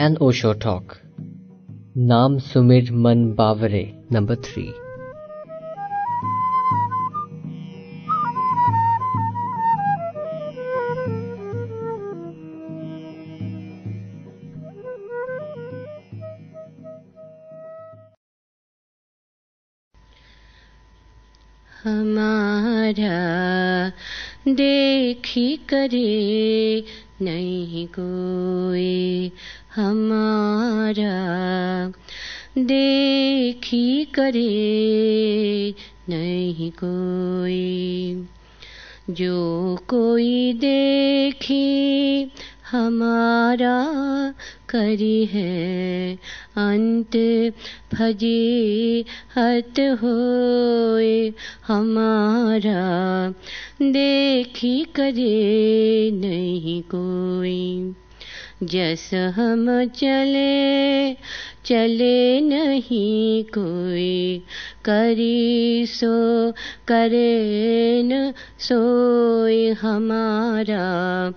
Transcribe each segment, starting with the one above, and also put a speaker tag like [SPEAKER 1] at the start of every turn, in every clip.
[SPEAKER 1] N Osho talk नाम सुमिर मन बावरे नंबर थ्री
[SPEAKER 2] हमारा देखी करे नहीं को करे नहीं कोई। जो कोई देखी हमारा करी है, अंत भजी हत होए। हमारा देखी करे नहीं कोई। जस हम चले चले नहीं कोई। करी सो, करे न सोए हमारा।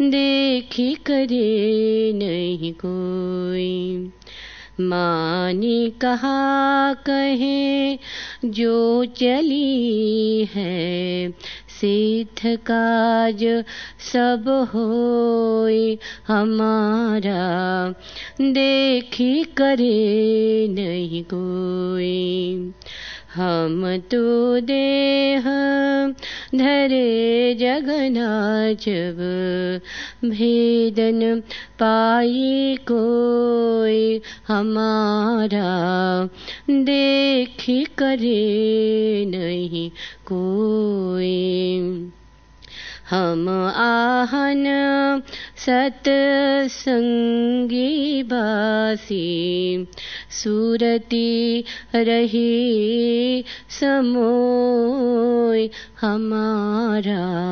[SPEAKER 2] देखी करे नहीं कोई। मानी कहा कहे, जो चली है सिद्ध काज सब होए हमारा। देखी करे नहीं कोई। हम तो देह धरे जगनाचब भेदन पाई कोई हमारा देखी करे नहीं कोई। हम आहन सतसंगी बासी। सूरती रही समोय हमारा।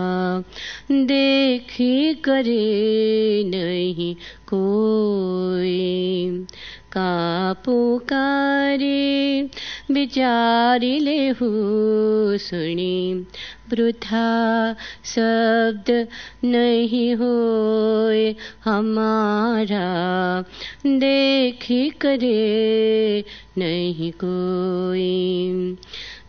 [SPEAKER 2] देखी करे नहीं कोई। का पुकारे विचारी लेहु सुनी। वृथा शब्द नहीं हो हमारा। देखी करे नहीं कोई।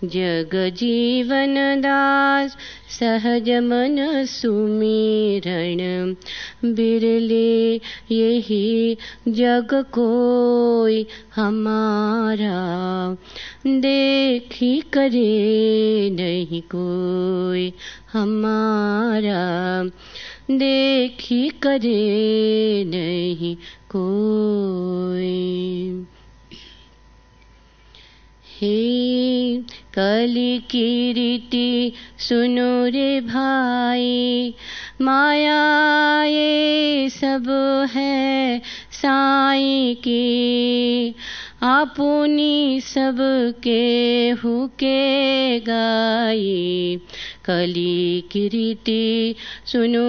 [SPEAKER 2] जग जीवन दास सहज मन सुमिरण बिरले यही जग कोई हमारा। देखी करे नहीं कोई हमारा। देखी करे नहीं कोई। हे कली की रीति सुनो रे भाई। माया ये सब है साई की। आपुनी सब के हुके गाई। कली की रीति सुनो।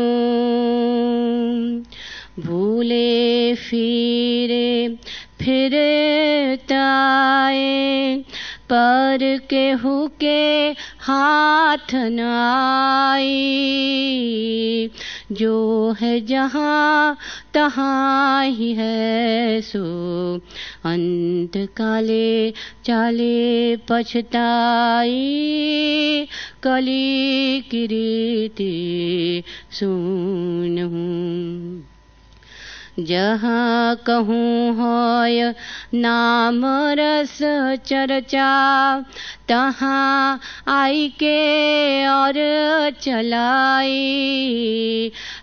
[SPEAKER 2] भूले फिरे, फिर ताए पर के हाथ न जो है जहाँ, तहाँ ही है सो। अंत काले चाले पछताई कली किरीति सुन जहाँ कहूँ होय नाम रस चर्चा, तहाँ आई के और चलाई।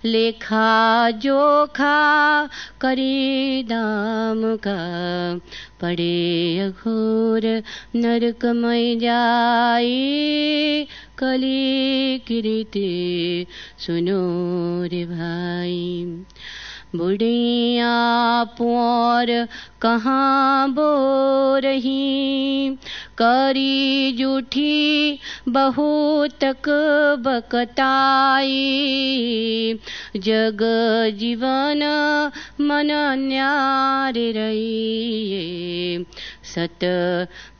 [SPEAKER 2] लेखा जोखा करी दाम का, पड़े अघोर नरकमय जाई। कली कृति सुनो रे भाई। बुढ़िया पुर कहाँ बो रही? करी जूठी बहुतक बकताई। जग जीवन मन न्यार रही सत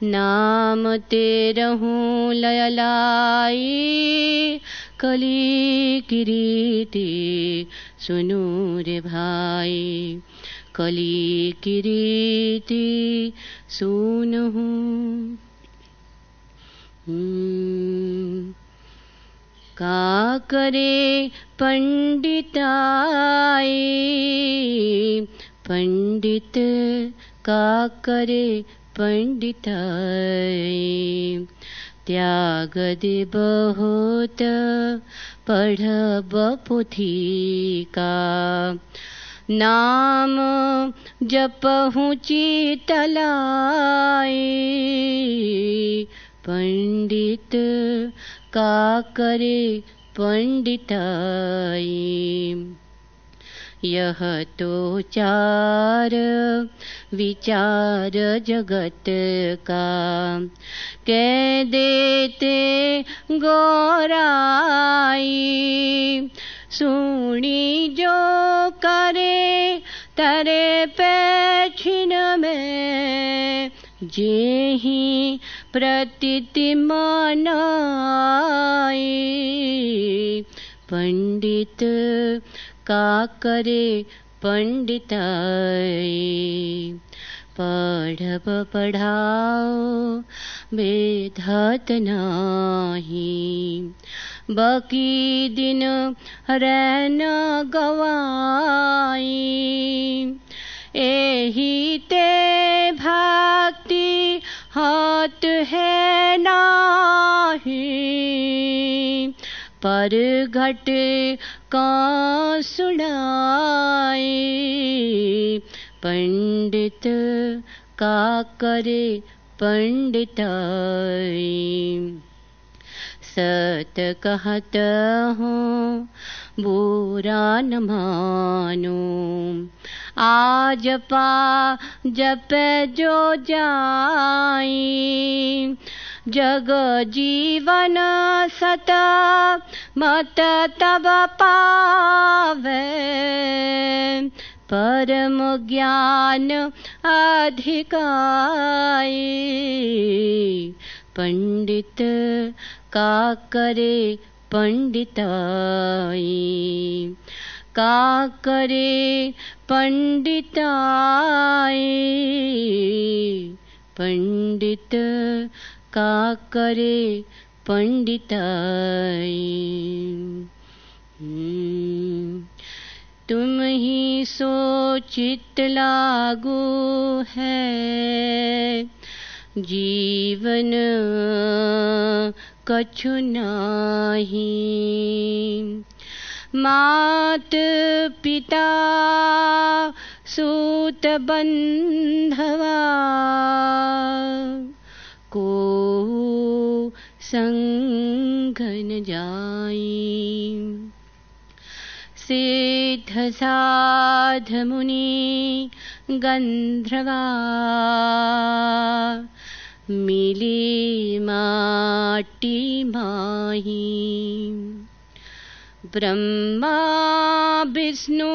[SPEAKER 2] नाम तेरहूँ लयलाई। कली किरीति, सुनू रे भाई। कली किरीति, सुनहु। हम्म। का करे पंडिताए पंडित का करे पंडिताए त्याग दे बहुत पढ़ पुथी का। नाम जपहु चितलाए पंडित का करे पंडिताई यह तो चार विचार जगत का। कह देते गौराई, सुनी जो करे तरे पैछिन में। जे ही प्रतीति मनाई, पंडित का करे पंडिताई पढ़ब पढ़ाओ, बेधत नाही। बकी दिन रैन गवाई। एही ते भक्ति हाथ है नाही। पर घट का सुनाए पंडित का करे पंडिताई सत कहत हूँ, बुरा न मानो। आज पा जप जो जाई जग जीवन सत मत परम ज्ञान अधिकारे पण्डित काकरे पण्डितै काकरे पण्डितै पण्डित का करे पंडिताई तुम ही सोचित लागू है जीवन कछु नाही। मात पिता सूत बंधवा को संगन जाई। सिद्ध साध मुनि गंधर्वा मिली माटी माही। ब्रह्मा विष्णु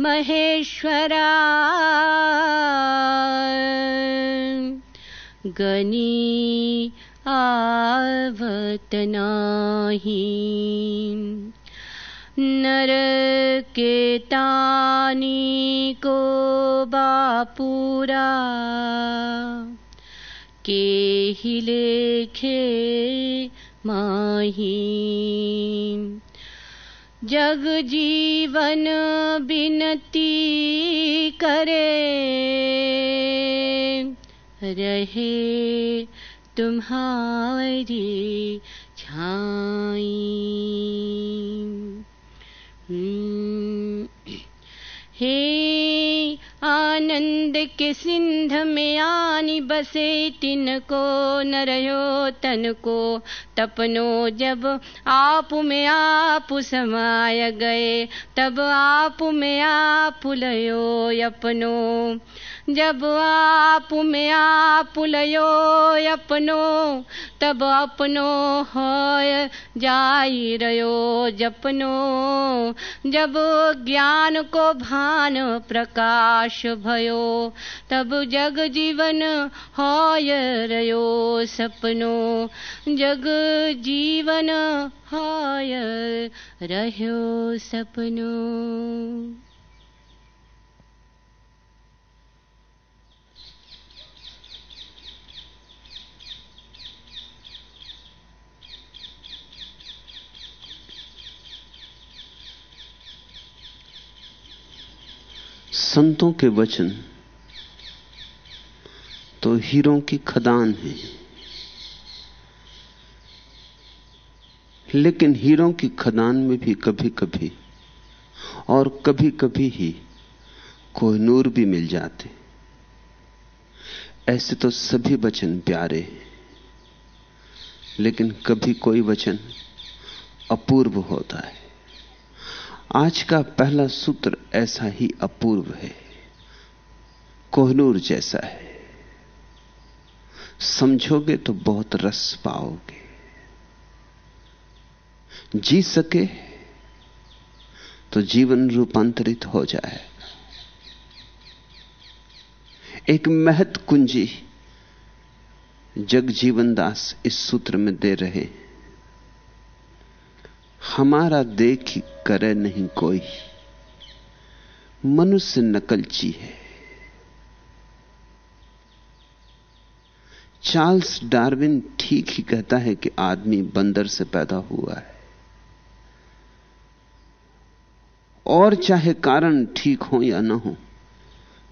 [SPEAKER 2] महेश्वरा गनी आवत नाही। नर के तानी को बापूरा, के ही लेखे माही। जग जीवन बिनती करे रहे तुम्हारी छाई। हे आनंद के सिंध में आनी? बसे तिनको न रहो तन को तपनो। जब आप में आप समाय गए, तब आप में आप लयो अपनो। जब आप में आप लयो अपनो, तब अपनो होय जाई रयो जपनो। जब ज्ञान को भान प्रकाश भयो, तब जग जीवन होय रयो सपनो। जग जीवन होय रह्यो सपनो।
[SPEAKER 3] संतों के वचन तो हीरों की खदान है। लेकिन हीरों की खदान में भी कभी कभी और कभी कभी ही कोहनूर भी मिल जाते। ऐसे तो सभी वचन प्यारे हैं, लेकिन कभी कोई वचन अपूर्व होता है। आज का पहला सूत्र ऐसा ही अपूर्व है, कोहनूर जैसा है। समझोगे तो बहुत रस पाओगे। जी सके तो जीवन रूपांतरित हो जाए। एक महत कुंजी जग जीवनदास इस सूत्र में दे रहे हमारा देख करे नहीं कोई। मनुष्य नकलची है। चार्ल्स डार्विन ठीक ही कहता है कि आदमी बंदर से पैदा हुआ है। और चाहे कारण ठीक हो या ना हो,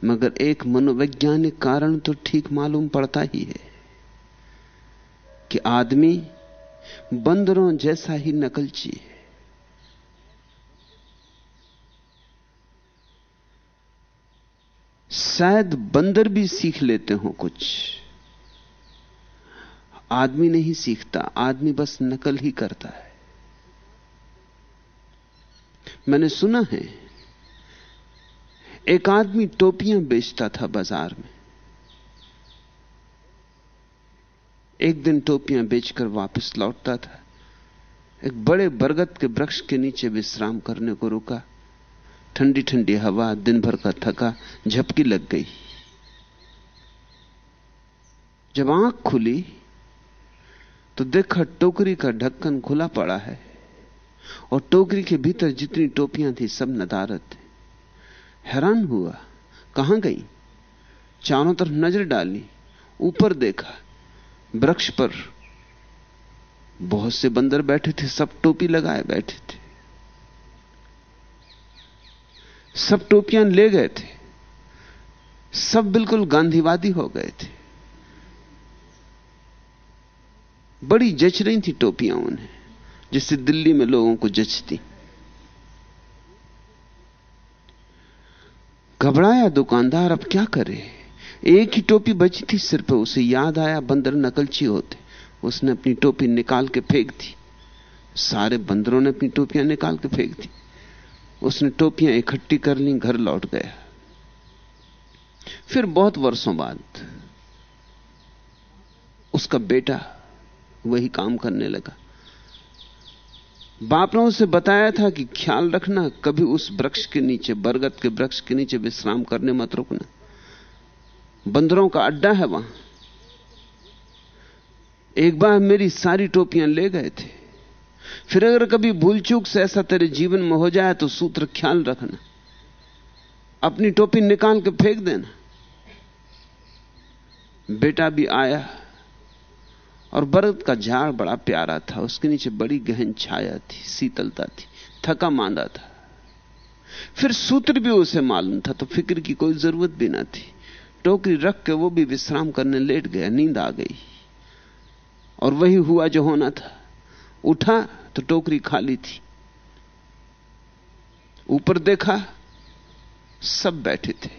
[SPEAKER 3] मगर एक मनोवैज्ञानिक कारण तो ठीक मालूम पड़ता ही है कि आदमी बंदरों जैसा ही नकलची है शायद बंदर भी सीख लेते हो कुछ। आदमी नहीं सीखता, आदमी बस नकल ही करता है। मैंने सुना है, एक आदमी टोपियाँ बेचता था बाज़ार में। एक दिन टोपियाँ बेचकर वापस लौटता था। एक बड़े बरगद के वृक्ष के नीचे विश्राम करने को रुका। ठंडी ठंडी हवा दिन भर का थका, झपकी लग गई। जब आँख खुली तो देखा टोकरी का ढक्कन खुला पड़ा है और टोकरी के भीतर जितनी टोपियाँ थी सब नदारत थे। हैरान हुआ, कहाँ गई? चारों तरफ़ नज़र डाली, ऊपर देखा वृक्ष पर बहुत से बंदर बैठे थे, सब टोपी लगाए बैठे थे। सब टोपियाँ ले गए थे। सब बिल्कुल गांधीवादी हो गए थे। बड़ी जच रही थी टोपियाँ उन्हें, जिससे दिल्ली में लोगों को जचती। घबराया दुकानदार, अब क्या करे? एक ही टोपी बची थी, सिर पर उसे याद आया, बंदर नकलची होते। उसने अपनी टोपी निकाल के फेंक दी। सारे बंदरों ने अपनी टोपियाँ निकाल के फेंक दी। उसने टोपियाँ इकट्ठी कर ली, घर लौट गया। फिर बहुत वर्षों बाद उसका बेटा वही काम करने लगा। बाप ने उसे बताया था कि ख्याल रखना, कभी उस वृक्ष के नीचे, बरगद के वृक्ष के नीचे विश्राम करने मत रुकना। बंदरों का अड्डा है वहाँ। एक बार मेरी सारी टोपियाँ ले गए थे। फिर अगर कभी भूल चूक से ऐसा तेरे जीवन में हो जाए तो सूत्र ख्याल रखना। अपनी टोपी निकाल के फेंक देना। बेटा भी आया और बरगद का झाड़ बड़ा प्यारा था। उसके नीचे बड़ी गहन छाया थी, शीतलता थी, थका मांदा था। फिर सूत्र भी उसे मालूम था तो फ़िक्र की कोई ज़रूरत भी ना थी। टोकरी रख के वो भी विश्राम करने लेट गया, नींद आ गई। और वही हुआ जो होना था। उठा तो टोकरी खाली थी। ऊपर देखा, सब बैठे थे।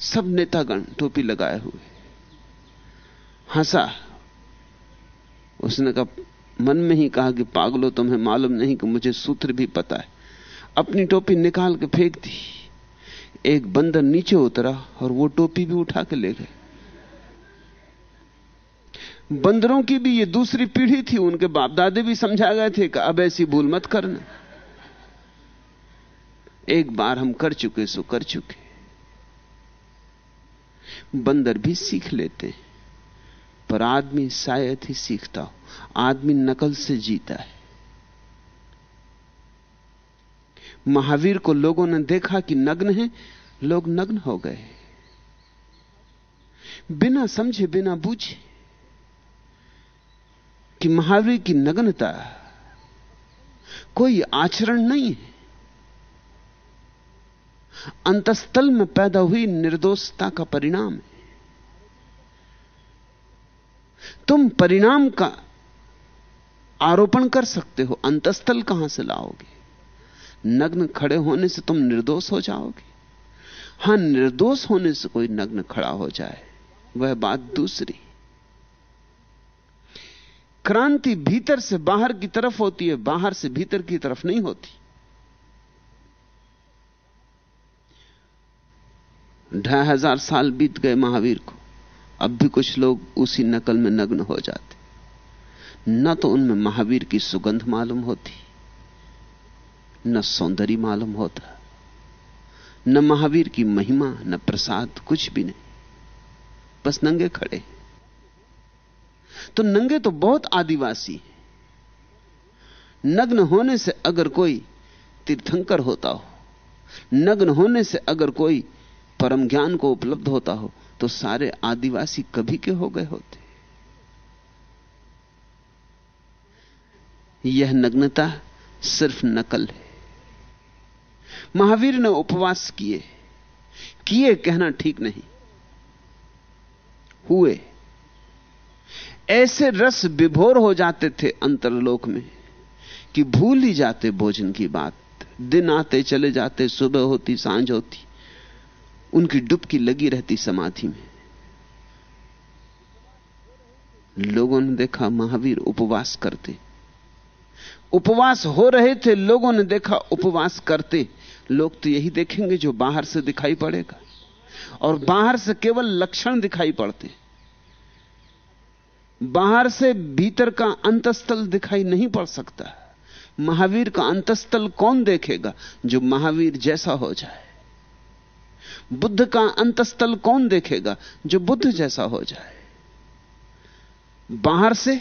[SPEAKER 3] सब नेतागण टोपी लगाए हुए। हंसा। उसने कहा, मन में ही कहा कि पागलो, तुम्हें मालूम नहीं कि मुझे सूत्र भी पता है। अपनी टोपी निकाल के फेंक दी। एक बंदर नीचे उतरा और वो टोपी भी उठा के ले गए। बंदरों की भी ये दूसरी पीढ़ी थी, उनके बाप दादे भी समझा गए थे कि अब ऐसी भूल मत करना। एक बार हम कर चुके सो कर चुके। बंदर भी सीख लेते हैं, पर आदमी शायद ही सीखता हो। आदमी नकल से जीता है। महावीर को लोगों ने देखा कि नग्न है, लोग नग्न हो गए। बिना समझे, बिना बूझे कि महावीर की नग्नता कोई आचरण नहीं है। अंतस्थल में पैदा हुई निर्दोषता का परिणाम है। तुम परिणाम का आरोपण कर सकते हो, अंतस्थल कहाँ से लाओगे? नग्न खड़े होने से तुम निर्दोष हो जाओगे। हाँ, निर्दोष होने से कोई नग्न खड़ा हो जाए, वह बात दूसरी। क्रांति भीतर से बाहर की तरफ़ होती है, बाहर से भीतर की तरफ़ नहीं होती। ढाई हज़ार साल बीत गए महावीर को, अब भी कुछ लोग उसी नकल में नग्न हो जाते। न तो उनमें महावीर की सुगंध मालूम होती न सौंदर्य मालूम होता, न महावीर की महिमा, न प्रसाद, कुछ भी नहीं। बस नंगे खड़े तो नंगे तो बहुत आदिवासी नग्न होने से अगर कोई तीर्थंकर होता हो, नग्न होने से अगर कोई परम ज्ञान को उपलब्ध होता हो तो सारे आदिवासी कभी के हो गए होते। यह नग्नता सिर्फ़ नकल है। महावीर ने उपवास किए। किए कहना ठीक नहीं। हुए। ऐसे रस विभोर हो जाते थे अंतरलोक में कि भूल ही जाते भोजन की बात। दिन आते चले जाते, सुबह होती, साँझ होती। उनकी डुबकी लगी रहती समाधि में। लोगों ने देखा महावीर उपवास करते। उपवास हो रहे थे, लोगों ने देखा उपवास करते। लोग तो यही देखेंगे जो बाहर से दिखाई पड़ेगा। और बाहर से केवल लक्षण दिखाई पड़ते बाहर से भीतर का अंतस्थल दिखाई नहीं पड़ सकता। महावीर का अंतस्थल कौन देखेगा जो महावीर जैसा हो जाए? बुद्ध का अंतस्थल कौन देखेगा जो बुद्ध जैसा हो जाए? बाहर से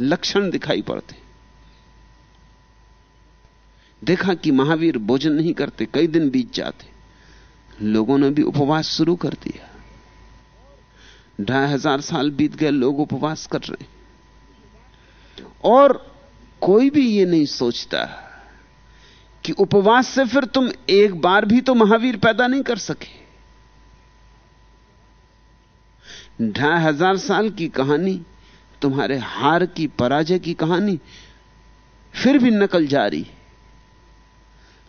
[SPEAKER 3] लक्षण दिखाई पड़ते देखा कि महावीर भोजन नहीं करते, कई दिन बीत जाते। लोगों ने भी उपवास शुरू कर दिया। ढाई हज़ार साल बीत गए, लोग उपवास कर रहे और कोई भी ये नहीं सोचता कि उपवास से फिर तुम एक बार भी तो महावीर पैदा नहीं कर सके। ढाई हज़ार साल की कहानी, तुम्हारे हार की, पराजय की कहानी, फिर भी नकल जारी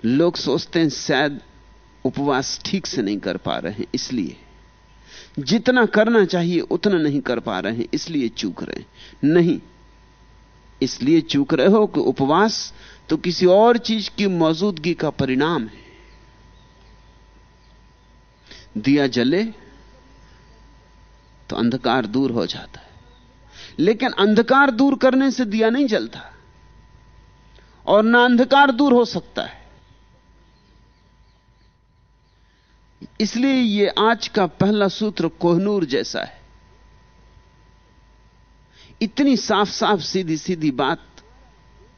[SPEAKER 3] लोग सोचते हैं शायद उपवास ठीक से नहीं कर पा रहे हैं, इसलिए। जितना करना चाहिए, उतना नहीं कर पा रहे हैं, इसलिए चूक रहे हैं। नहीं, इसलिए चूक रहे हो कि उपवास तो किसी और चीज़ की मौजूदगी का परिणाम है। दिया जले तो अंधकार दूर हो जाता है। लेकिन अंधकार दूर करने से दिया नहीं जलता। और ना अंधकार दूर हो सकता है। इसलिए यह आज का पहला सूत्र कोहनूर जैसा है। इतनी साफ़ साफ़ सीधी सीधी बात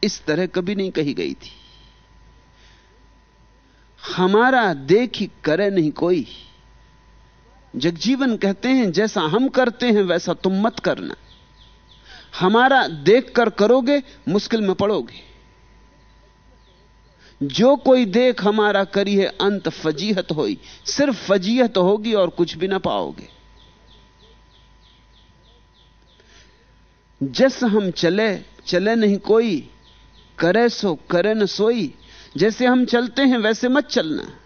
[SPEAKER 3] इस तरह कभी नहीं कही गई थी। हमारा देख ही करे नहीं कोई। जगजीवन कहते हैं, जैसा हम करते हैं, वैसा तुम मत करना। हमारा देख कर करोगे, मुश्किल में पड़ोगे। जो कोई देख हमारा करी है अंत फजीहत होई, सिर्फ़ फजीहत होगी और कुछ भी ना पाओगे। जैसे हम चले चले नहीं कोई, करे सो, करे न सोई, जैसे हम चलते हैं वैसे मत चलना।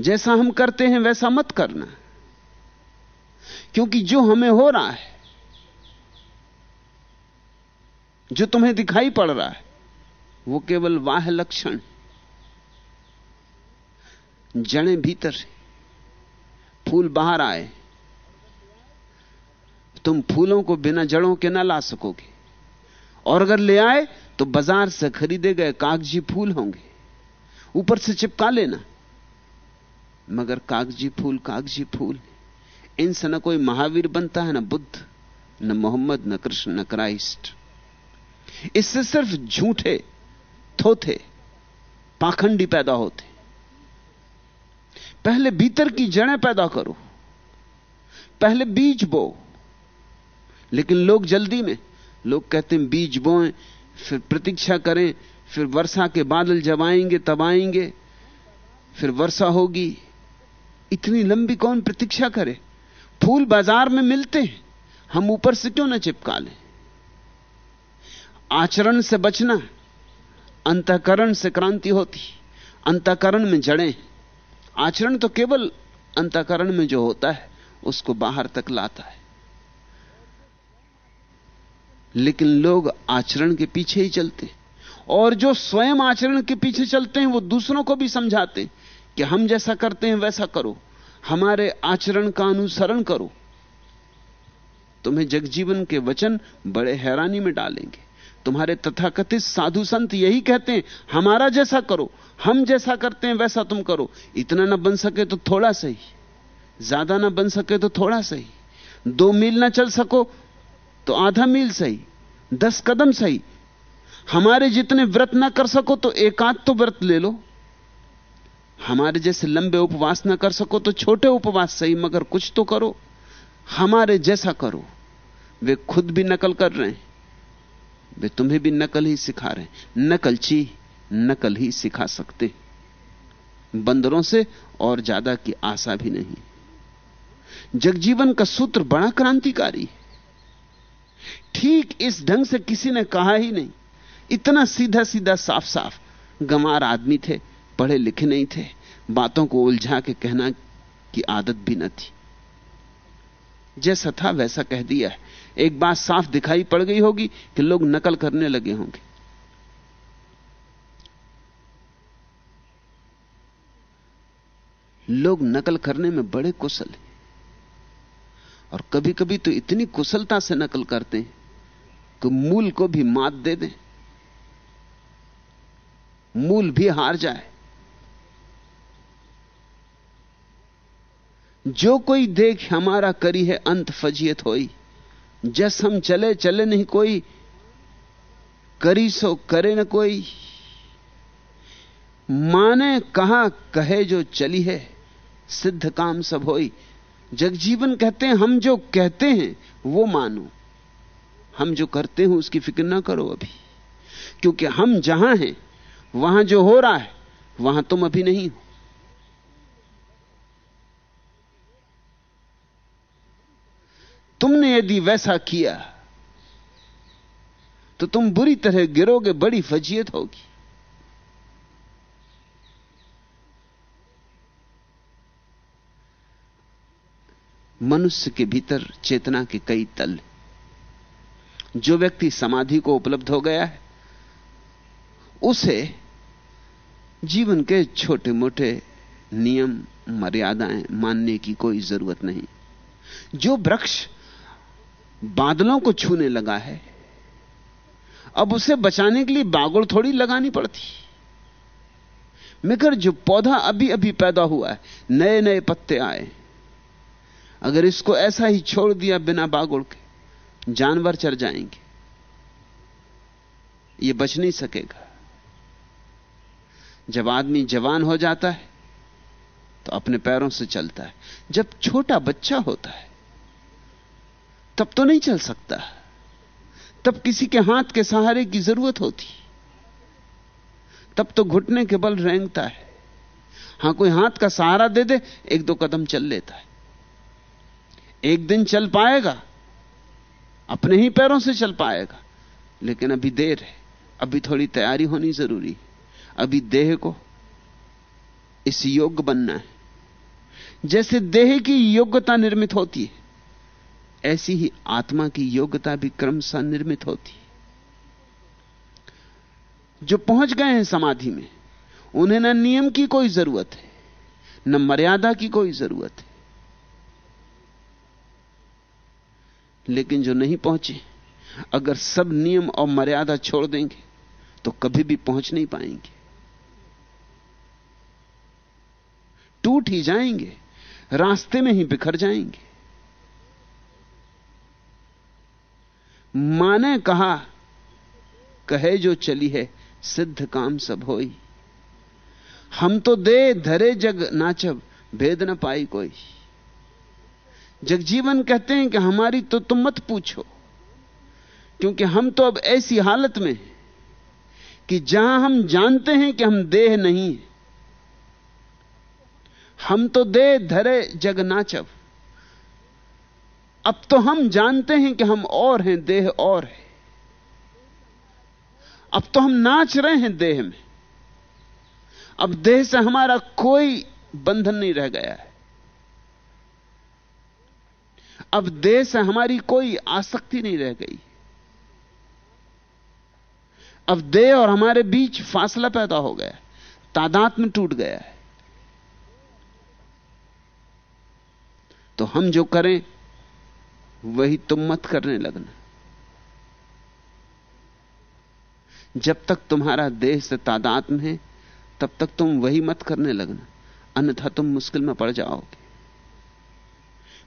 [SPEAKER 3] जैसा हम करते हैं वैसा मत करना। क्योंकि जो हमें हो रहा है, जो तुम्हें दिखाई पड़ रहा है वो केवल वाह लक्षण। जड़े भीतर फूल बाहर आए। तुम फूलों को बिना जड़ों के ना ला सकोगे। और अगर ले आए तो बाज़ार से खरीदे गए कागज़ी फूल होंगे। ऊपर से चिपका लेना। मगर कागज़ी फूल कागज़ी फूल इनसे ना कोई महावीर बनता है, ना बुद्ध, न मोहम्मद, न कृष्ण, न क्राइस्ट। इससे सिर्फ़ झूठे थोथे पाखंडी पैदा होते। पहले भीतर की जड़ें पैदा करो, पहले बीज बो। लेकिन लोग जल्दी में, लोग कहते हैं, बीज बोएँ, फिर प्रतीक्षा करें, फिर वर्षा के बादल जब आएँगे, तब आएँगे, फिर वर्षा होगी। इतनी लंबी कौन प्रतीक्षा करे? फूल बाज़ार में मिलते हैं, हम ऊपर से क्यों ना चिपका लें? आचरण से बचना अंतकरण से क्रांति होती अंतकरण में जड़ें आचरण तो केवल अंतकरण में जो होता है, उसको बाहर तक लाता है। लेकिन लोग आचरण के पीछे ही चलते और जो स्वयं आचरण के पीछे चलते हैं, वो दूसरों को भी समझाते कि हम जैसा करते हैं, वैसा करो। हमारे आचरण का अनुसरण करो। तुम्हें जगजीवन के वचन बड़े हैरानी में डालेंगे। तुम्हारे तथाकथित साधु संत यही कहते हैं, हमारा जैसा करो, हम जैसा करते हैं, वैसा तुम करो। इतना ना बन सके तो थोड़ा सही, ज़्यादा ना बन सके तो थोड़ा सही। दो मील ना चल सको तो आधा मील सही, दस कदम सही। हमारे जितने व्रत ना कर सको तो एक आध तो व्रत ले लो। हमारे जैसे लंबे उपवास ना कर सको तो छोटे उपवास सही, मगर कुछ तो करो। हमारे जैसा करो। वे खुद भी नकल कर रहे हैं। वे तुम्हें भी नकल ही सिखा रहे नकलची नकल ही सिखा सकते। बंदरों से और ज़्यादा की आशा भी नहीं। जगजीवन का सूत्र बड़ा क्रांतिकारी ठीक इस ढंग से किसी ने कहा ही नहीं। इतना सीधा सीधा साफ़ साफ़ गंवार आदमी थे, पढ़े लिखे नहीं थे। बातों को उलझा के कहना की आदत भी न थी। जैसा था वैसा कह दिया है। एक बात साफ़ दिखाई पड़ गई होगी कि लोग नकल करने लगे होंगे। लोग नकल करने में बड़े कुशल हैं। और कभी कभी तो इतनी कुशलता से नकल करते हैं कि मूल को भी मात दे दें। मूल भी हार जाए। जो कोई देख हमारा करी है अंत फजियत होई। जस हम चले चले नहीं कोई। करी सो करे न कोई। माने कहा कहे जो चली है, सिद्ध काम सब होई। जगजीवन कहते हैं, हम जो कहते हैं, वो मानो। हम जो करते हैं, उसकी फ़िक्र ना करो अभी। क्योंकि हम जहाँ हैं, वहाँ जो हो रहा है, वहाँ तुम अभी नहीं हो। तुमने यदि वैसा किया तो तुम बुरी तरह गिरोगे, बड़ी फजीयत होगी। मनुष्य के भीतर चेतना के कई तल जो व्यक्ति समाधि को उपलब्ध हो गया है, उसे जीवन के छोटे मोटे नियम, मर्यादाएँ मानने की कोई ज़रूरत नहीं। जो वृक्ष बादलों को छूने लगा है। अब उसे बचाने के लिए बागुड़ थोड़ी लगानी पड़ती। मगर जो पौधा अभी अभी पैदा हुआ है नए नए पत्ते आए। अगर इसको ऐसा ही छोड़ दिया बिना बागुड़ के, जानवर चर जाएँगे। ये बच नहीं सकेगा। जब आदमी जवान हो जाता है तो अपने पैरों से चलता है। जब छोटा बच्चा होता है तब तो नहीं चल सकता। तब किसी के हाथ के सहारे की ज़रूरत होती। तब तो घुटने के बल रेंगता है। हाँ, कोई हाथ का सहारा दे दे, एक दो कदम चल लेता है। एक दिन चल पाएगा, अपने ही पैरों से चल पाएगा, लेकिन अभी देर है। अभी थोड़ी तैयारी होनी ज़रूरी अभी देह को इस योग्य बनना है। जैसे देह की योग्यता निर्मित होती है ऐसी ही आत्मा की योग्यता भी क्रमशः निर्मित होती जो पहुँच गए हैं समाधि में, उन्हें न नियम की कोई ज़रूरत है, न मर्यादा की कोई ज़रूरत है। लेकिन जो नहीं पहुँचे, अगर सब नियम और मर्यादा छोड़ देंगे तो कभी भी पहुँच नहीं पाएँगे। टूट ही जाएँगे, रास्ते में ही बिखर जाएँगे। माने कहा, कहे जो चली है, सिद्ध काम सब होई। हम तो दे धरे जग नाचब, भेद न पाई कोई। जगजीवन कहते हैं कि हमारी तो तुम मत पूछो, क्योंकि हम तो अब ऐसी हालत में कि जहाँ हम जानते हैं कि हम देह नहीं हम तो दे धरे जग नाचब अब तो हम जानते हैं कि हम और हैं, देह और है। अब तो हम नाच रहे हैं देह में। अब देह से हमारा कोई बंधन नहीं रह गया है। अब देह से हमारी कोई आसक्ति नहीं रह गई। अब देह और हमारे बीच फासला पैदा हो गया तादात में टूट गया है। तो हम जो करें वही तुम मत करने लगना। जब तक तुम्हारा देह से तादात में है, तब तक तुम वही मत करने लगना। अन्यथा तुम मुश्किल में पड़ जाओगे।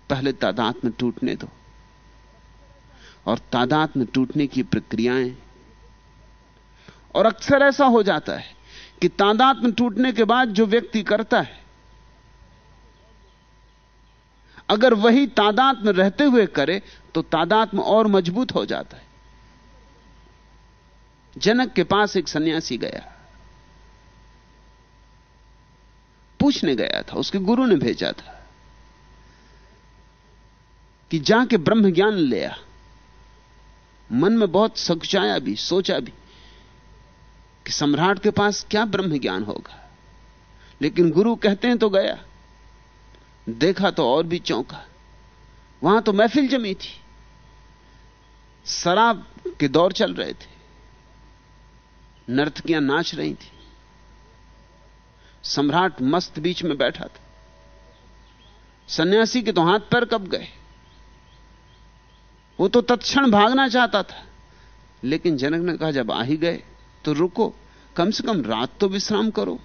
[SPEAKER 3] पहले तादात में टूटने दो। और तादात में टूटने की प्रक्रियाएँ। और अक्सर ऐसा हो जाता है कि तादात में टूटने के बाद जो व्यक्ति करता है अगर वही तादात में रहते हुए करे तो तादात में और मज़बूत हो जाता है। जनक के पास एक सन्यासी गया। पूछने गया था, उसके गुरु ने भेजा था कि जाके ब्रह्म ज्ञान ले आ। मन में बहुत सकुचाया भी, सोचा भी कि सम्राट के पास क्या ब्रह्म ज्ञान होगा। लेकिन गुरु कहते हैं तो गया। देखा तो और भी चौंका। वहाँ तो महफिल जमी थी। शराब के दौर चल रहे थे। नर्तकियाँ नाच रही थी। सम्राट मस्त बीच में बैठा था। सन्यासी के तो हाथ पैर कब गए। वो तो तत्क्षण भागना चाहता था। लेकिन जनक ने कहा, जब आ ही गए तो रुको। कम से कम रात तो विश्राम करो।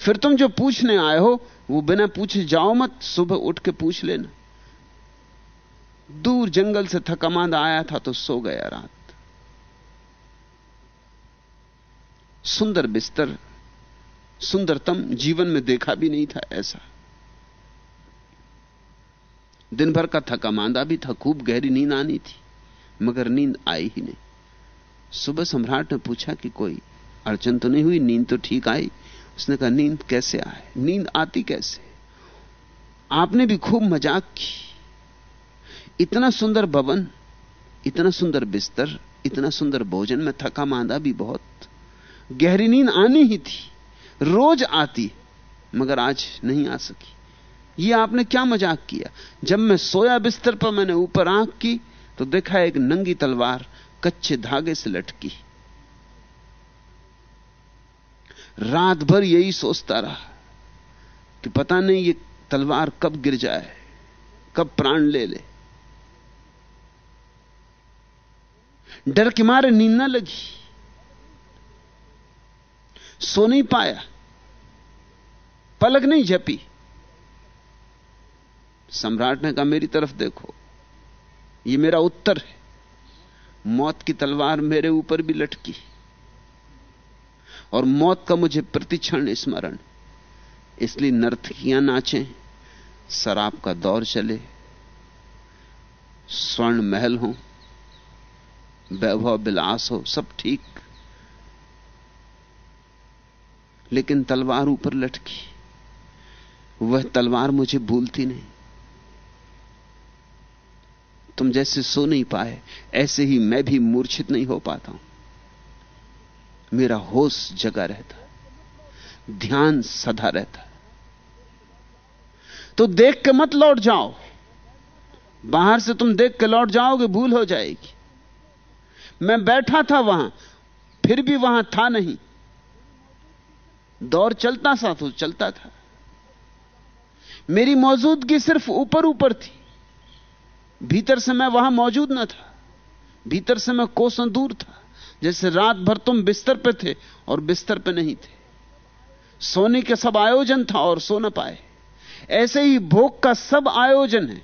[SPEAKER 3] फिर तुम जो पूछने आए हो, वो बिना पूछे जाओ मत, सुबह उठ के पूछ लेना। दूर जंगल से थकामांद आया था तो सो गया रात। सुंदर बिस्तर, सुंदरतम जीवन में देखा भी नहीं था ऐसा। दिन भर का थका मांदा भी था, खूब गहरी नींद आनी थी, मगर नींद आई ही नहीं। सुबह सम्राट ने पूछा कि कोई अड़चन तो नहीं हुई? नींद तो ठीक आई। उसने कहा, नींद कैसे आए? नींद आती कैसे? आपने भी खूब मज़ाक की। इतना सुंदर भवन, इतना सुंदर बिस्तर, इतना सुंदर भोजन, में थका मांदा भी बहुत। गहरी नींद आनी ही थी, रोज आती, मगर आज नहीं आ सकी। यह आपने क्या मज़ाक किया? जब मैं सोया बिस्तर पर मैंने ऊपर आँख की तो देखा एक नंगी तलवार कच्चे धागे से लटकी। रात भर यही सोचता रहा कि पता नहीं ये तलवार कब गिर जाए, कब प्राण ले ले। डर के मारे नींद ना लगी। सो नहीं पाया। पलक नहीं झपी। सम्राट ने कहा, मेरी तरफ़ देखो, ये मेरा उत्तर है। मौत की तलवार मेरे ऊपर भी लटकी। और मौत का मुझे प्रतिक्षण स्मरण। इसलिए नर्तकियाँ नाचें, शराब का दौर चले, स्वर्ण महल हो, वैभव विलास हो, सब ठीक। लेकिन तलवार ऊपर लटकी, वह तलवार मुझे भूलती नहीं। तुम जैसे सो नहीं पाए, ऐसे ही मैं भी मूर्छित नहीं हो पाता हूँ। मेरा होश जगा रहता ध्यान सदा रहता तो देख के मत लौट जाओ। बाहर से तुम देख के लौट जाओगे, भूल हो जाएगी। मैं बैठा था वहाँ, फिर भी वहाँ था नहीं। दौर चलता सा तो चलता था। मेरी मौजूदगी सिर्फ़ ऊपर ऊपर थी। भीतर से मैं वहाँ मौजूद न था। भीतर से मैं कोसों दूर था। जैसे रात भर तुम बिस्तर पे थे और बिस्तर पे नहीं थे। सोने के सब आयोजन था और सो न पाए। ऐसे ही भोग का सब आयोजन है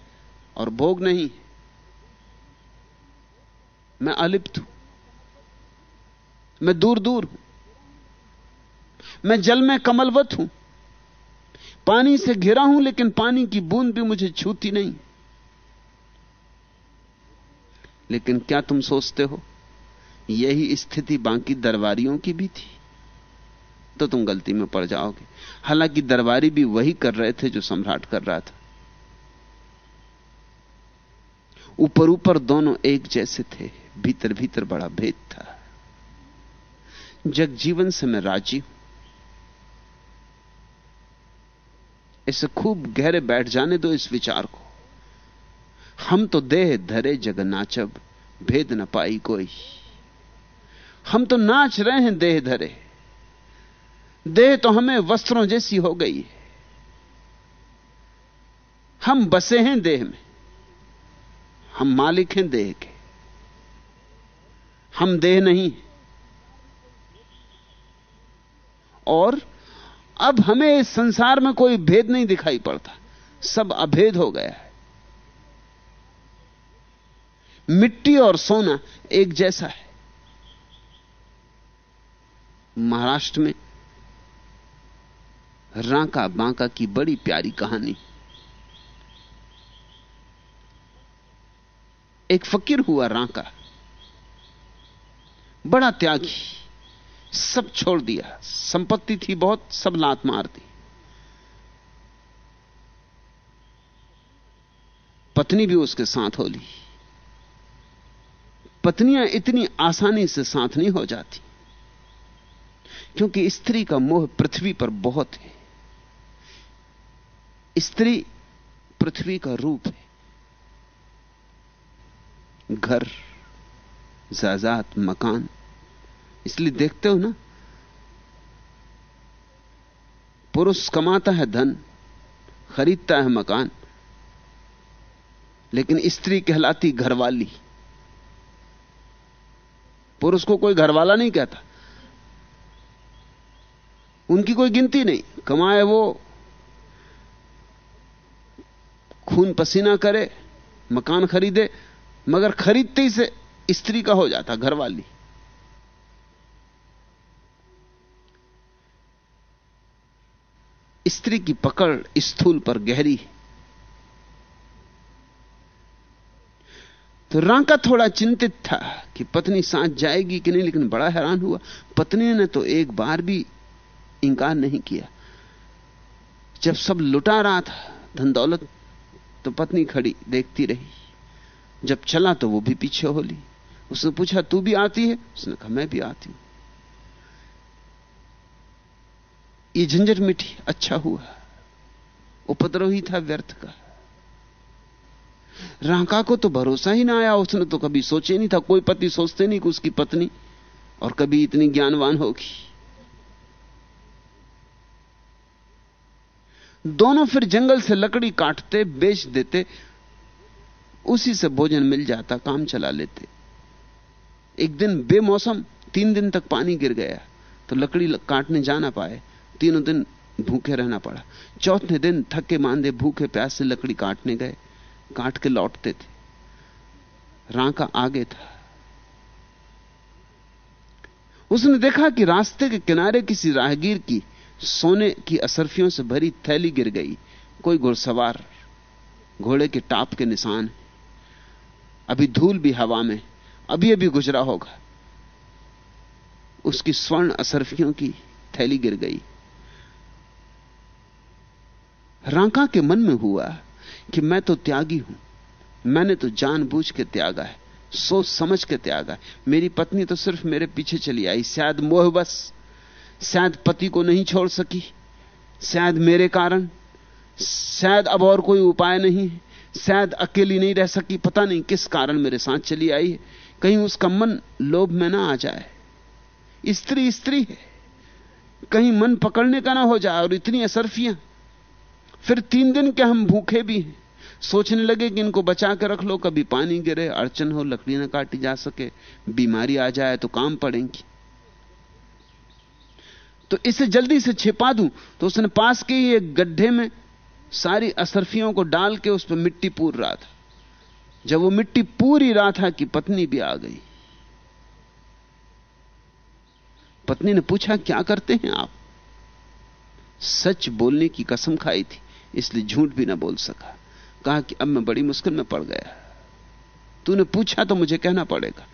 [SPEAKER 3] और भोग नहीं मैं अलिप्त हूँ। मैं दूर दूर हूँ। मैं जल में कमलवत हूँ। पानी से घिरा हूँ, लेकिन पानी की बूंद भी मुझे छूती नहीं। लेकिन क्या तुम सोचते हो? यही स्थिति बाकी दरबारियों की भी थी। तो तुम गलती में पड़ जाओगे। हालाँकि दरबारी भी वही कर रहे थे जो सम्राट कर रहा था। ऊपर ऊपर दोनों एक जैसे थे, भीतर भीतर बड़ा भेद था। जग जीवन से मैं राज़ी हूँ। इसे खूब गहरे बैठ जाने दो इस विचार को। हम तो देह धरे जग नाचब भेद न पाई कोई। हम तो नाच रहे हैं देह धरे। देह तो हमें वस्त्रों जैसी हो गई है। हम बसे हैं देह में। हम मालिक हैं देह के। हम देह नहीं। और अब हमें इस संसार में कोई भेद नहीं दिखाई पड़ता। सब अभेद हो गया है। मिट्टी और सोना एक जैसा है। महाराष्ट्र में रांका बांका की बड़ी प्यारी कहानी। एक फकीर हुआ रांका। बड़ा त्यागी सब छोड़ दिया। संपत्ति थी बहुत, सब लात मार दी। पत्नी भी उसके साथ हो ली। पत्नियाँ इतनी आसानी से साथ नहीं हो जाती। क्योंकि स्त्री का मोह पृथ्वी पर बहुत है। स्त्री पृथ्वी का रूप है। घर, जायदाद, मकान। इसलिए देखते हो ना, पुरुष कमाता है धन, खरीदता है मकान, लेकिन स्त्री कहलाती घरवाली। पुरुष को कोई घरवाला नहीं कहता। उनकी कोई गिनती नहीं। कमाए वो, खून पसीना करे, मकान खरीदे, मगर खरीदते ही से स्त्री का हो जाता, घरवाली। स्त्री की पकड़ स्थूल पर गहरी। तो रांका थोड़ा चिंतित था कि पत्नी साथ जाएगी कि नहीं, लेकिन बड़ा हैरान हुआ। पत्नी ने तो एक बार भी इंकार नहीं किया। जब सब लुटा रहा था धन दौलत तो पत्नी खड़ी, देखती रही। जब चला तो वो भी पीछे हो ली। उसने पूछा, तू भी आती है? उसने कहा, मैं भी आती हूँ। ये झंझट मिठी अच्छा हुआ। उपद्रव ही था व्यर्थ का। रांका को तो भरोसा ही ना आया। उसने तो कभी सोचे नहीं था। कोई पति सोचते नहीं कि उसकी पत्नी, और कभी इतनी ज्ञानवान होगी। दोनों फिर जंगल से लकड़ी काटते, बेच देते, उसी से भोजन मिल जाता, काम चला लेते। एक दिन बेमौसम, तीन दिन तक पानी गिर गया तो लकड़ी काटने जा ना पाए, तीनों दिन भूखे रहना पड़ा। चौथे दिन थके मांदे, भूखे प्यास से लकड़ी काटने गए, काट के लौटते थे। रांका आगे था। उसने देखा कि रास्ते के किनारे किसी राहगीर की सोने की असरफियों से भरी थैली गिर गई। कोई घुड़सवार, घोड़े के टाप के निशान अभी धूल भी हवा में, अभी अभी गुजरा होगा। उसकी स्वर्ण असरफियों की थैली गिर गई। रांका के मन में हुआ कि मैं तो त्यागी हूँ। मैंने तो जानबूझ के त्यागा है, सोच समझ के त्यागा है। मेरी पत्नी तो सिर्फ़ मेरे पीछे चली आई, शायद मोह बस। शायद पति को नहीं छोड़ सकी। शायद मेरे कारण। शायद अब और कोई उपाय नहीं है। शायद अकेली नहीं रह सकी। पता नहीं किस कारण मेरे साथ चली आई है। कहीं उसका मन लोभ में ना आ जाए। स्त्री स्त्री है। कहीं मन पकड़ने का ना हो जाए और इतनी असरफियाँ। फिर तीन दिन के हम भूखे भी हैं। सोचने लगे कि इनको बचा के रख लो, कभी पानी गिरे, अड़चन हो लकड़ी ना काटी जा सके, बीमारी आ जाए तो काम पड़ेंगी। तो इसे जल्दी से छिपा दूँ। तो उसने पास के ही एक गड्ढे में सारी असरफियों को डाल के उस पर मिट्टी पूर रहा था। जब वो मिट्टी पूरी रहा था कि पत्नी भी आ गई। पत्नी ने पूछा, क्या करते हैं आप? सच बोलने की कसम खाई थी, इसलिए झूठ भी ना बोल सका। कहा कि, अब मैं बड़ी मुश्किल में पड़ गया। तूने पूछा तो मुझे कहना पड़ेगा।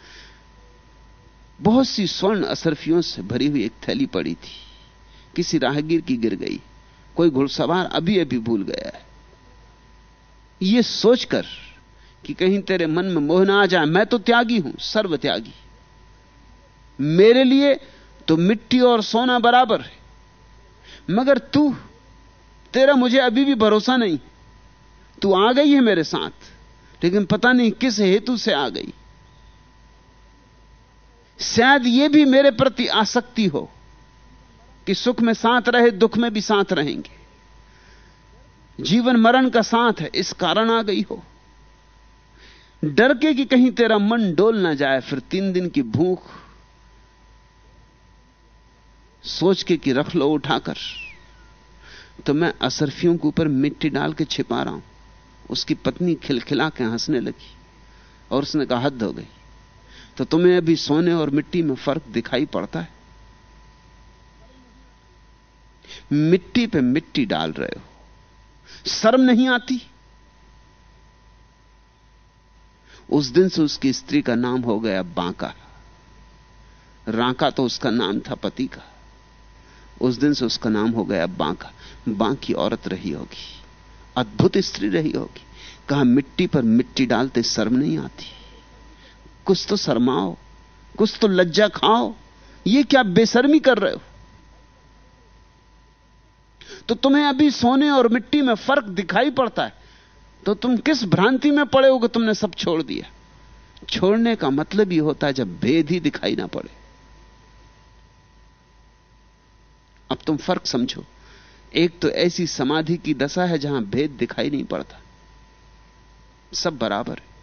[SPEAKER 3] बहुत सी स्वर्ण असरफियों से भरी हुई एक थैली पड़ी थी। किसी राहगीर की गिर गई। कोई घुड़सवार अभी अभी भूल गया है। यह सोचकर कि कहीं तेरे मन में मोह ना आ जाए, मैं तो त्यागी हूँ सर्व त्यागी मेरे लिए तो मिट्टी और सोना बराबर है। मगर तू, तेरा मुझे अभी भी भरोसा नहीं। तू आ गई है मेरे साथ, लेकिन पता नहीं किस हेतु से आ गई। शायद यह भी मेरे प्रति आसक्ति हो कि सुख में साथ रहे, दुख में भी साथ रहेंगे। जीवन मरण का साथ है, इस कारण आ गई हो। डर के कि कहीं तेरा मन डोल ना जाए, फिर तीन दिन की भूख सोच के कि रख लो उठाकर। तो मैं असरफियों के ऊपर मिट्टी डाल के छिपा रहा हूँ। उसकी पत्नी खिलखिला के हंसने लगी और उसने कहा, हद हो गई। तो तुम्हें अभी सोने और मिट्टी में फ़र्क दिखाई पड़ता है। मिट्टी पे मिट्टी डाल रहे हो। शर्म नहीं आती? उस दिन से उसकी स्त्री का नाम हो गया बांका। रांका तो उसका नाम था पति का। उस दिन से उसका नाम हो गया बांका। बांकी औरत रही होगी। अद्भुत स्त्री रही होगी। कहा, मिट्टी पर मिट्टी डालते शर्म नहीं आती। कुछ तो शर्माओ, कुछ तो लज्जा खाओ। ये क्या बेशर्मी कर रहे हो? तो तुम्हें अभी सोने और मिट्टी में फ़र्क दिखाई पड़ता है। तो तुम किस भ्रांति में पड़े हो कि तुमने सब छोड़ दिया? छोड़ने का मतलब ही होता है जब भेद ही दिखाई ना पड़े। अब तुम फ़र्क समझो। एक तो ऐसी समाधि की दशा है जहाँ भेद दिखाई नहीं पड़ता। सब बराबर है।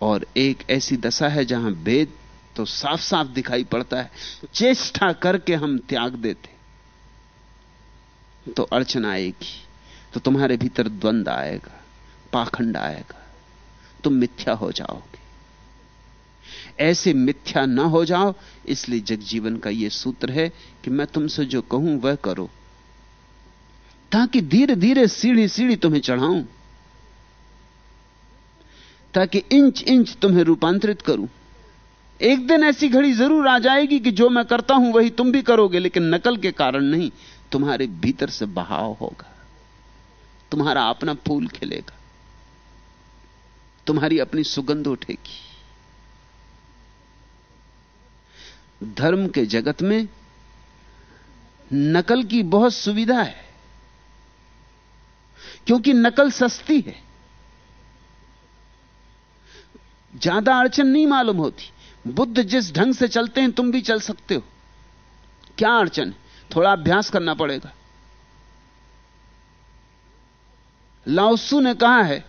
[SPEAKER 3] और एक ऐसी दशा है जहाँ भेद तो साफ़ साफ़ दिखाई पड़ता है। चेष्टा करके हम त्याग देते तो अड़चन आएगी तो तुम्हारे भीतर द्वंद आएगा, पाखंड आएगा। तुम मिथ्या हो जाओगे। ऐसे मिथ्या ना हो जाओ, इसलिए जगजीवन का यह सूत्र है कि मैं तुमसे जो कहूँ वह करो। ताकि धीरे धीरे सीढ़ी सीढ़ी तुम्हें चढ़ाऊं। ताकि इंच इंच तुम्हें रूपांतरित करूँ। एक दिन ऐसी घड़ी ज़रूर आ जाएगी कि जो मैं करता हूँ, वही तुम भी करोगे, लेकिन नकल के कारण नहीं, तुम्हारे भीतर से बहाव होगा। तुम्हारा अपना फूल खिलेगा। तुम्हारी अपनी सुगंध उठेगी। धर्म के जगत में नकल की बहुत सुविधा है, क्योंकि नकल सस्ती है। ज़्यादा अड़चन नहीं मालूम होती। बुद्ध जिस ढंग से चलते हैं, तुम भी चल सकते हो। क्या अड़चन? थोड़ा अभ्यास करना पड़ेगा। लाओसू ने कहा है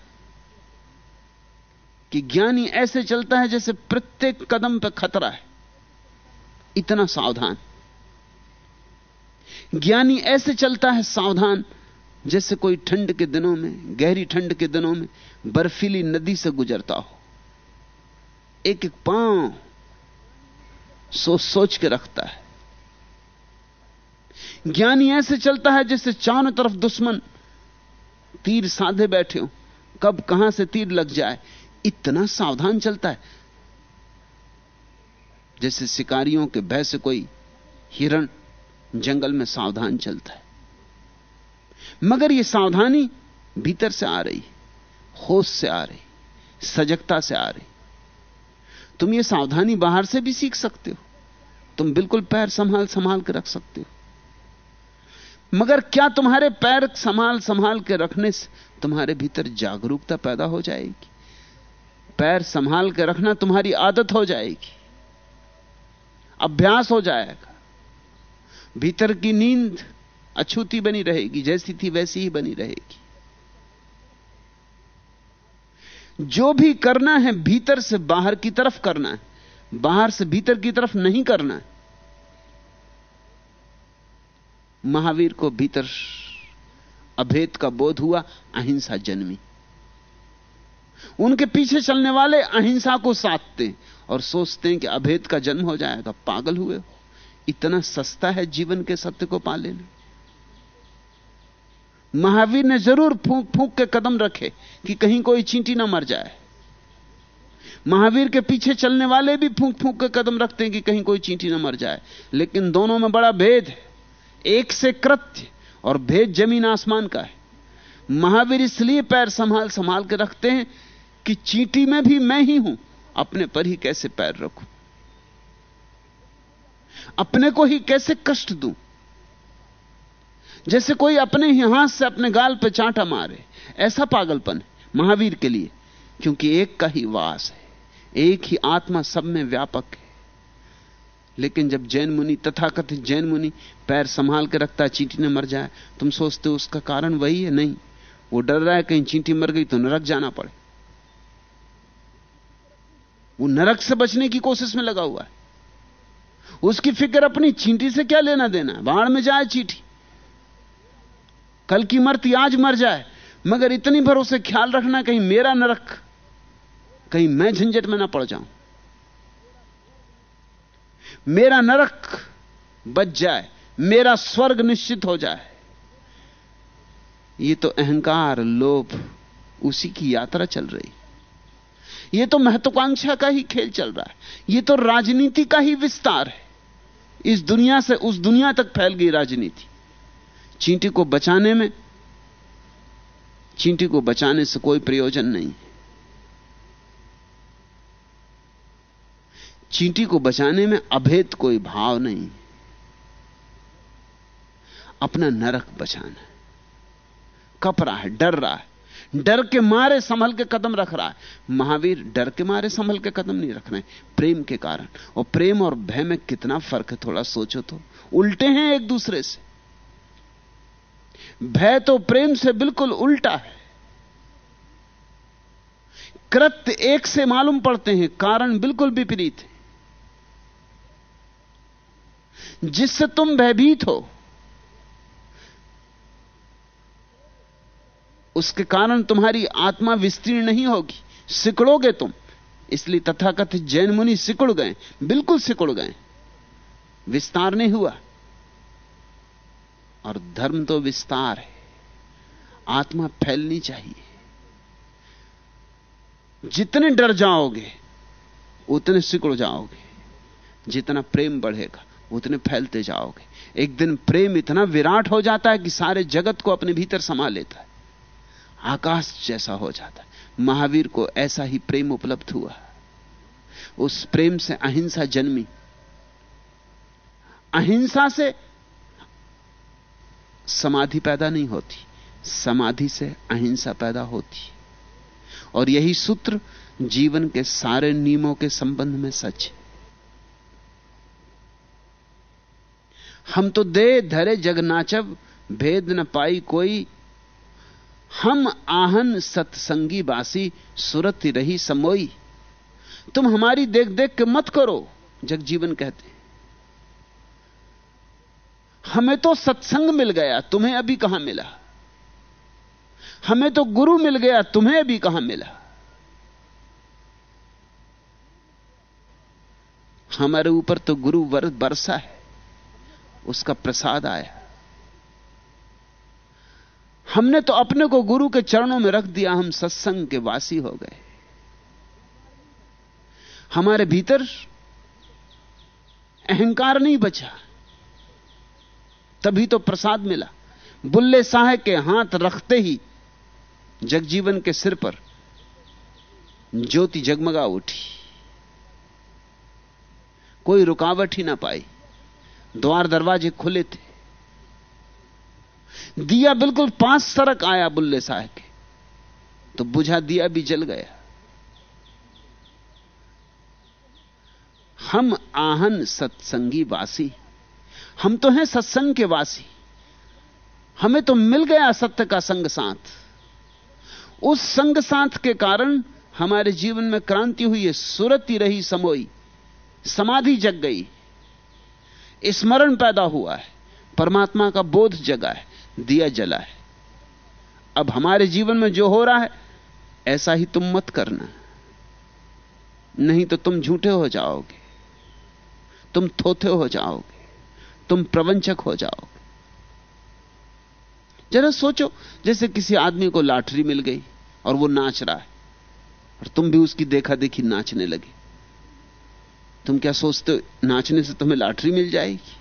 [SPEAKER 3] कि ज्ञानी ऐसे चलता है जैसे प्रत्येक कदम पर खतरा है। इतना सावधान। ज्ञानी ऐसे चलता है सावधान जैसे कोई ठंड के दिनों में, गहरी ठंड के दिनों में बर्फीली नदी से गुजरता हो। एक एक पाँव सोच सोच के रखता है। ज्ञानी ऐसे चलता है जैसे चारों तरफ़ दुश्मन तीर साधे बैठे हो। कब कहाँ से तीर लग जाए, इतना सावधान चलता है। जैसे शिकारियों के भय से कोई हिरण जंगल में सावधान चलता है। मगर यह सावधानी भीतर से आ रही, होश से आ रही, सजगता से आ रही। तुम ये सावधानी बाहर से भी सीख सकते हो। तुम बिल्कुल पैर संभाल संभाल के रख सकते हो। मगर क्या तुम्हारे पैर संभाल संभाल के रखने से तुम्हारे भीतर जागरूकता पैदा हो जाएगी? पैर संभाल के रखना तुम्हारी आदत हो जाएगी। अभ्यास हो जाएगा। भीतर की नींद अछूती बनी रहेगी, जैसी थी वैसी ही बनी रहेगी। जो भी करना है, भीतर से बाहर की तरफ़ करना है। बाहर से भीतर की तरफ़ नहीं करना है। महावीर को भीतर अभेद का बोध हुआ, अहिंसा जन्मी। उनके पीछे चलने वाले अहिंसा को साधते और सोचते हैं कि अभेद का जन्म हो जाएगा, पागल हुए हो। इतना सस्ता है जीवन के सत्य को पा लेना महावीर ने ज़रूर फूंक फूंक के कदम रखे कि कहीं कोई चींटी ना मर जाए। महावीर के पीछे चलने वाले भी फूंक फूंक के कदम रखते हैं कि कहीं कोई चींटी ना मर जाए। लेकिन दोनों में बड़ा भेद है। एक से कृत्य और भेद ज़मीन आसमान का है। महावीर इसलिए पैर संभाल संभाल के रखते हैं कि चींटी में भी मैं ही हूँ, अपने पर ही कैसे पैर रखूँ? अपने को ही कैसे कष्ट दूँ? जैसे कोई अपने ही हाथ से अपने गाल पर चांटा मारे, ऐसा पागलपन है महावीर के लिए, क्योंकि एक का ही वास है, एक ही आत्मा सब में व्यापक है। लेकिन जब जैन मुनि, तथाकथित जैन मुनि पैर संभाल के रखता है, चींटी ने मर जाए, तुम सोचते हो उसका कारण वही है? नहीं। वो डर रहा है कहीं चींटी मर गई तो नरक जाना पड़े। वो नरक से बचने की कोशिश में लगा हुआ है। उसकी फ़िक्र अपनी चींटी से क्या लेना देना बाढ़ में जाए चींटी। कल की मरती आज मर जाए, मगर इतनी भरोसे ख्याल रखना, कहीं मेरा नरक कहीं मैं झंझट में ना पड़ जाऊँ। मेरा नरक बच जाए, मेरा स्वर्ग निश्चित हो जाए। ये तो अहंकार, लोभ, उसी की यात्रा चल रही। ये तो महत्वाकांक्षा का ही खेल चल रहा है। ये तो राजनीति का ही विस्तार है। इस दुनिया से उस दुनिया तक फैल गई राजनीति। चींटी को बचाने में, चींटी को बचाने से कोई प्रयोजन नहीं। चींटी को बचाने में अभेद कोई भाव नहीं। अपना नरक बचाना। कप रहा है, डर रहा है। डर के मारे संभल के कदम रख रहा है। महावीर, डर के मारे संभल के कदम नहीं रख रहे प्रेम के कारण। और प्रेम और भय में कितना फ़र्क है, थोड़ा सोचो तो। उल्टे हैं एक दूसरे से। भय तो प्रेम से बिल्कुल उल्टा है। कृत्य एक से मालूम पड़ते हैं, कारण बिल्कुल विपरीत है। जिससे तुम भयभीत हो, उसके कारण तुम्हारी आत्मा विस्तीर्ण नहीं होगी। सिकड़ोगे तुम। इसलिए तथाकथित जैन मुनि सिकुड़ गए, बिल्कुल सिकुड़ गए। विस्तार नहीं हुआ। और धर्म तो विस्तार है। आत्मा फैलनी चाहिए। जितने डर जाओगे, उतने सिकुड़ जाओगे। जितना प्रेम बढ़ेगा, उतने फैलते जाओगे। एक दिन प्रेम इतना विराट हो जाता है कि सारे जगत को अपने भीतर समा लेता है। आकाश जैसा हो जाता है। महावीर को ऐसा ही प्रेम उपलब्ध हुआ। उस प्रेम से अहिंसा जन्मी। अहिंसा से समाधि पैदा नहीं होती, समाधि से अहिंसा पैदा होती। और यही सूत्र जीवन के सारे नियमों के संबंध में सच है। हम तो दे धरे जग नाचब भेद न पाई कोई। हम आहन सत्संगी बासी, सुरत रही समोई। तुम हमारी देख देख के मत करो जग जीवन कहते हमें तो सत्संग मिल गया, तुम्हें अभी कहाँ मिला? हमें तो गुरु मिल गया, तुम्हें अभी कहाँ मिला? हमारे ऊपर तो गुरु वर बरसा है, उसका प्रसाद आया। हमने तो अपने को गुरु के चरणों में रख दिया, हम सत्संग के वासी हो गए। हमारे भीतर अहंकार नहीं बचा। तभी तो प्रसाद मिला। बुल्ले साहे के हाथ रखते ही जगजीवन के सिर पर ज्योति जगमगा उठी। कोई रुकावट ही ना पाई। द्वार दरवाजे खुले थे। दिया बिल्कुल पाँच सरक आया बुल्ले साहब के। तो बुझा दिया भी जल गया। हम आहन सत्संगी वासी। हम तो हैं सत्संग के वासी। हमें तो मिल गया सत्य का संग साथ। उस संग साथ के कारण हमारे जीवन में क्रांति हुई है सुरती रही, समोई, समाधि जग गई। स्मरण पैदा हुआ है, परमात्मा का बोध जगा है, दिया जला है। अब हमारे जीवन में जो हो रहा है, ऐसा ही तुम मत करना। नहीं तो तुम झूठे हो जाओगे, तुम थोथे हो जाओगे। तुम प्रवंचक हो जाओ। जरा सोचो, जैसे किसी आदमी को लाटरी मिल गई और वो नाच रहा है, और तुम भी उसकी देखा देखी नाचने लगे। तुम क्या सोचते हो, नाचने से तुम्हें लॉटरी मिल जाएगी?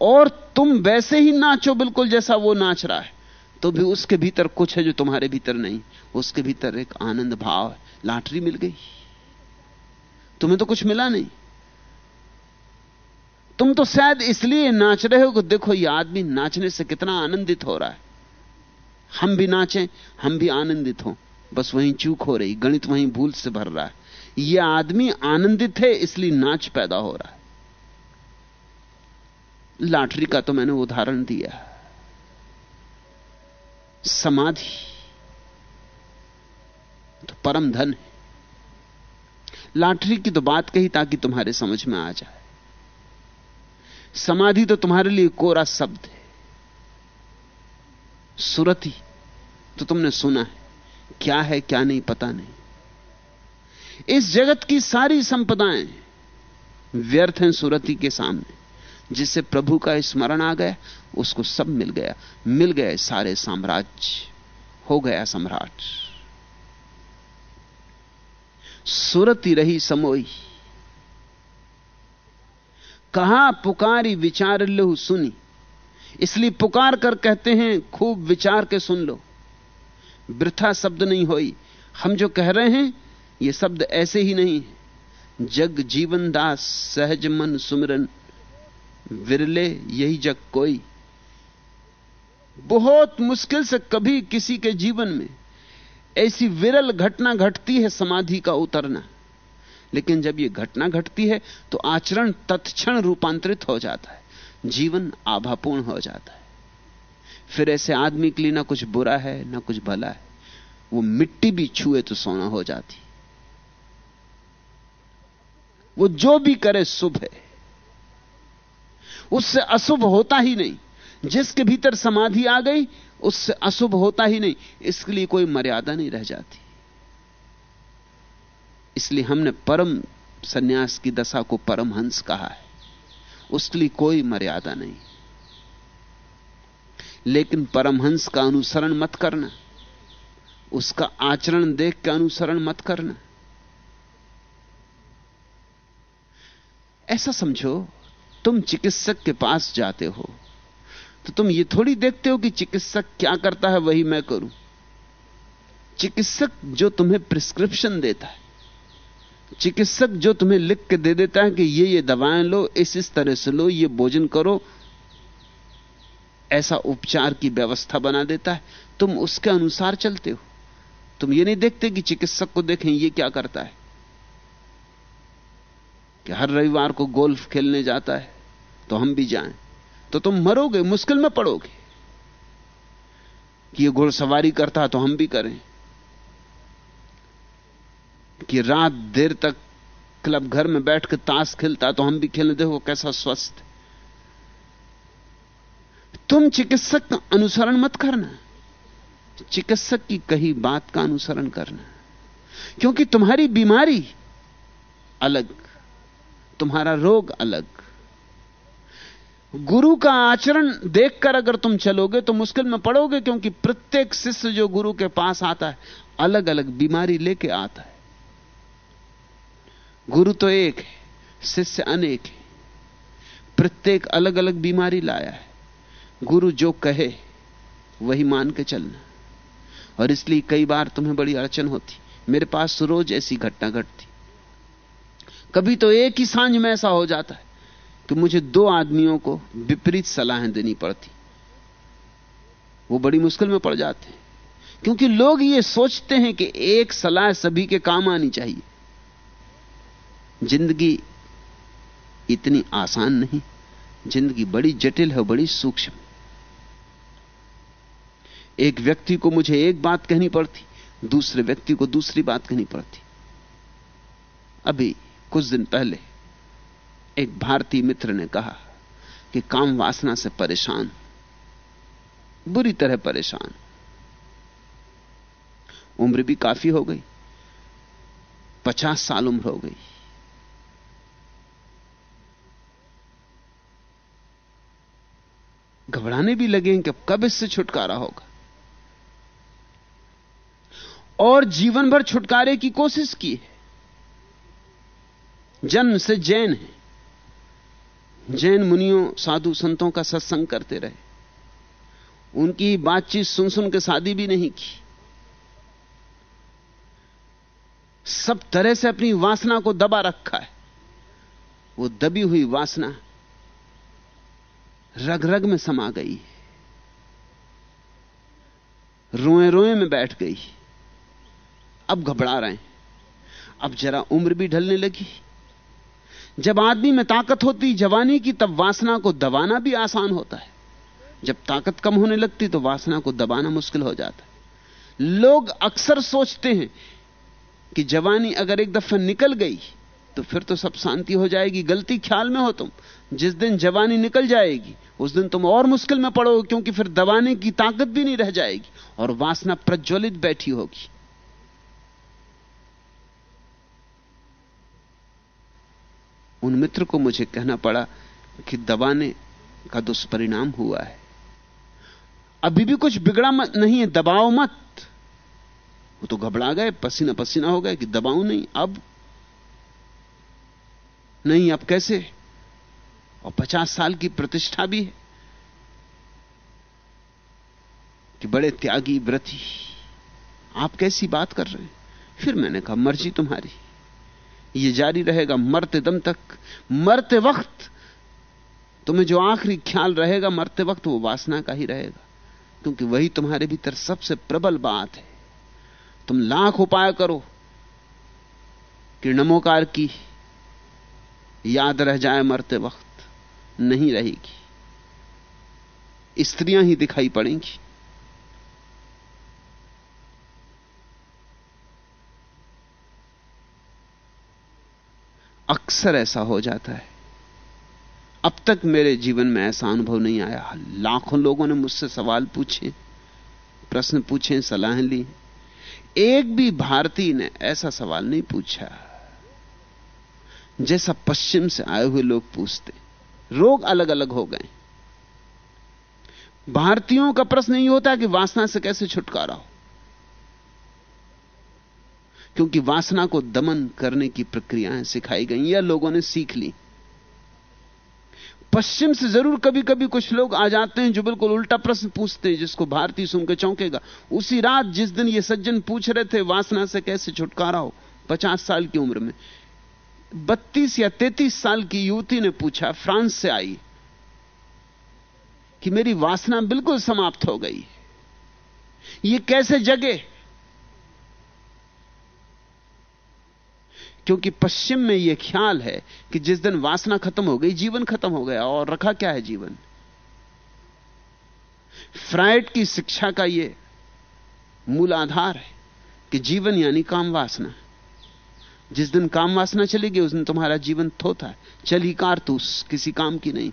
[SPEAKER 3] और तुम वैसे ही नाचो बिल्कुल जैसा वो नाच रहा है तो भी उसके भीतर कुछ है जो तुम्हारे भीतर नहीं। उसके भीतर एक आनंद भाव है, लॉटरी मिल गई। तुम्हें तो कुछ मिला नहीं। तुम तो शायद इसलिए नाच रहे हो कि देखो ये आदमी नाचने से कितना आनंदित हो रहा है। हम भी नाचें, हम भी आनंदित हो। बस वहीं चूक हो रही, गणित वहीं भूल से भर रहा है। ये आदमी आनंदित है, इसलिए नाच पैदा हो रहा है। लाटरी का तो मैंने उदाहरण दिया समाधि तो परम धन है। लाटरी की तो बात कही ताकि तुम्हारे समझ में आ जाए। समाधि तो तुम्हारे लिए कोरा शब्द है। सुरति तो तुमने सुना है। क्या है, क्या नहीं, पता नहीं। इस जगत की सारी संपदाएँ व्यर्थ हैं सुरति के सामने। जिससे प्रभु का स्मरण आ गया, उसको सब मिल गया। मिल गए सारे साम्राज्य। हो गया सम्राट। सुरति रही समोई। कहा पुकारी विचार लहु सुनी? इसलिए पुकार कर कहते हैं, खूब विचार के सुन लो। वृथा शब्द नहीं होई। हम जो कह रहे हैं, ये शब्द ऐसे ही नहीं जग जीवन दास, सहज मन सुमरन। विरले यही जग कोई। बहुत मुश्किल से कभी किसी के जीवन में ऐसी विरल घटना घटती है समाधि का उतरना। लेकिन जब यह घटना घटती है तो आचरण तत्क्षण रूपांतरित हो जाता है। जीवन आभापूर्ण हो जाता है। फिर ऐसे आदमी के लिए ना कुछ बुरा है, ना कुछ भला है। वो मिट्टी भी छुए तो सोना हो जाती। वो जो भी करे शुभ है। उससे अशुभ होता ही नहीं। जिसके भीतर समाधि आ गई, उससे अशुभ होता ही नहीं। इसके लिए कोई मर्यादा नहीं रह जाती। इसलिए हमने परम सन्यास की दशा को परमहंस कहा है। उसके लिए कोई मर्यादा नहीं। लेकिन परमहंस का अनुसरण मत करना। उसका आचरण देख के अनुसरण मत करना। ऐसा समझो, तुम चिकित्सक के पास जाते हो तो तुम ये थोड़ी देखते हो कि चिकित्सक क्या करता है, वही मैं करूँ। चिकित्सक जो तुम्हें प्रिस्क्रिप्शन देता है चिकित्सक जो तुम्हें लिख के दे देता है कि ये ये दवाएँ लो, इस इस तरह से लो, ये भोजन करो, ऐसा उपचार की व्यवस्था बना देता है। तुम उसके अनुसार चलते हो। तुम ये नहीं देखते कि चिकित्सक को देखें, ये क्या करता है। कि हर रविवार को गोल्फ खेलने जाता है तो हम भी जाएँ। तो तुम मरोगे, मुश्किल में पड़ोगे। कि ये घोड़सवारी करता तो हम भी करें। कि रात देर तक क्लब घर में बैठ के ताश खेलता तो हम भी खेलने देखो कैसा स्वस्थ। तुम चिकित्सक का अनुसरण मत करना। चिकित्सक की कही बात का अनुसरण करना। क्योंकि तुम्हारी बीमारी अलग, तुम्हारा रोग अलग। गुरु का आचरण देखकर अगर तुम चलोगे तो मुश्किल में पड़ोगे, क्योंकि प्रत्येक शिष्य जो गुरु के पास आता है अलग अलग बीमारी लेके आता है। गुरु तो एक है, शिष्य अनेक है। प्रत्येक अलग अलग बीमारी लाया है। गुरु जो कहे, वही मान के चलना। और इसलिए कई बार तुम्हें बड़ी अड़चन होती। मेरे पास रोज ऐसी घटना घटती। कभी तो एक ही साँझ में ऐसा हो जाता है कि मुझे दो आदमियों को विपरीत सलाहें देनी पड़ती। वो बड़ी मुश्किल में पड़ जाते हैं। क्योंकि लोग ये सोचते हैं कि एक सलाह सभी के काम आनी चाहिए। ज़िंदगी इतनी आसान नहीं, ज़िंदगी बड़ी जटिल है, बड़ी सूक्ष्म। एक व्यक्ति को मुझे एक बात कहनी पड़ती, दूसरे व्यक्ति को दूसरी बात कहनी पड़ती। अभी कुछ दिन पहले एक भारतीय मित्र ने कहा कि काम वासना से परेशान, बुरी तरह परेशान। उम्र भी काफ़ी हो गई, पचास साल उम्र हो गई। घबराने भी लगे कि कब इससे छुटकारा होगा। और जीवन भर छुटकारे की कोशिश की है। जन्म से जैन है। जैन मुनियों, साधु संतों का सत्संग करते रहे। उनकी बातचीत सुन सुन के शादी भी नहीं की। सब तरह से अपनी वासना को दबा रखा है। वो दबी हुई वासना रग रग में समा गई। रोए रोए में बैठ गई। अब घबरा रहे हैं। अब जरा उम्र भी ढलने लगी। जब आदमी में ताकत होती, जवानी की, तब वासना को दबाना भी आसान होता है। जब ताकत कम होने लगती तो वासना को दबाना मुश्किल हो जाता है। लोग अक्सर सोचते हैं कि जवानी अगर एक दफ़ा निकल गई तो फिर तो सब शांति हो जाएगी। गलती ख्याल में हो तुम। जिस दिन जवानी निकल जाएगी, उस दिन तुम और मुश्किल में पड़ोगे, क्योंकि फिर दबाने की ताकत भी नहीं रह जाएगी और वासना प्रज्वलित बैठी होगी। उन मित्र को मुझे कहना पड़ा कि दबाने का दुष्परिणाम हुआ है। अभी भी कुछ बिगड़ा मत, नहीं है, दबाओ मत। वो तो घबरा गए पसीना पसीना हो गए कि दबाऊ नहीं। अब नहीं, अब कैसे? और पचास साल की प्रतिष्ठा भी है कि बड़े त्यागी व्रती। आप कैसी बात कर रहे हैं? फिर मैंने कहा, मर्ज़ी तुम्हारी। ये जारी रहेगा मरते दम तक। मरते वक्त तुम्हें जो आखिरी ख्याल रहेगा मरते वक्त, वो वासना का ही रहेगा। क्योंकि वही तुम्हारे भीतर सबसे प्रबल बात है। तुम लाख उपाय करो, कि नमोकार की याद रह जाए मरते वक्त, नहीं रहेगी। स्त्रियाँ ही दिखाई पड़ेंगी। अक्सर ऐसा हो जाता है। अब तक मेरे जीवन में ऐसा अनुभव नहीं आया। लाखों लोगों ने मुझसे सवाल पूछे, प्रश्न पूछे, सलाहें ली। एक भी भारतीय ने ऐसा सवाल नहीं पूछा। जैसा पश्चिम से आए हुए लोग पूछते। रोग अलग अलग हो गए। भारतीयों का प्रश्न यही होता कि वासना से कैसे छुटकारा हो? क्योंकि वासना को दमन करने की प्रक्रियाएँ सिखाई गई या लोगों ने सीख ली। पश्चिम से ज़रूर कभी कभी कुछ लोग आ जाते हैं जो बिल्कुल उल्टा प्रश्न पूछते हैं, जिसको भारतीय सुनकर चौंकेगा। उसी रात जिस दिन ये सज्जन पूछ रहे थे, वासना से कैसे छुटकारा हो? पचास साल की उम्र में। बत्तीस या तैतीस साल की युवती ने पूछा, फ्रांस से आई कि मेरी वासना बिल्कुल समाप्त हो गई। ये कैसे जगे? क्योंकि पश्चिम में यह ख्याल है कि जिस दिन वासना खत्म हो गई, जीवन खत्म हो गया। और रखा क्या है जीवन? फ्राइड की शिक्षा का यह मूल आधार है कि जीवन यानी काम वासना। जिस दिन काम वासना चलेगी, उस दिन तुम्हारा जीवन थोथा है। चली कारतूस किसी काम की नहीं।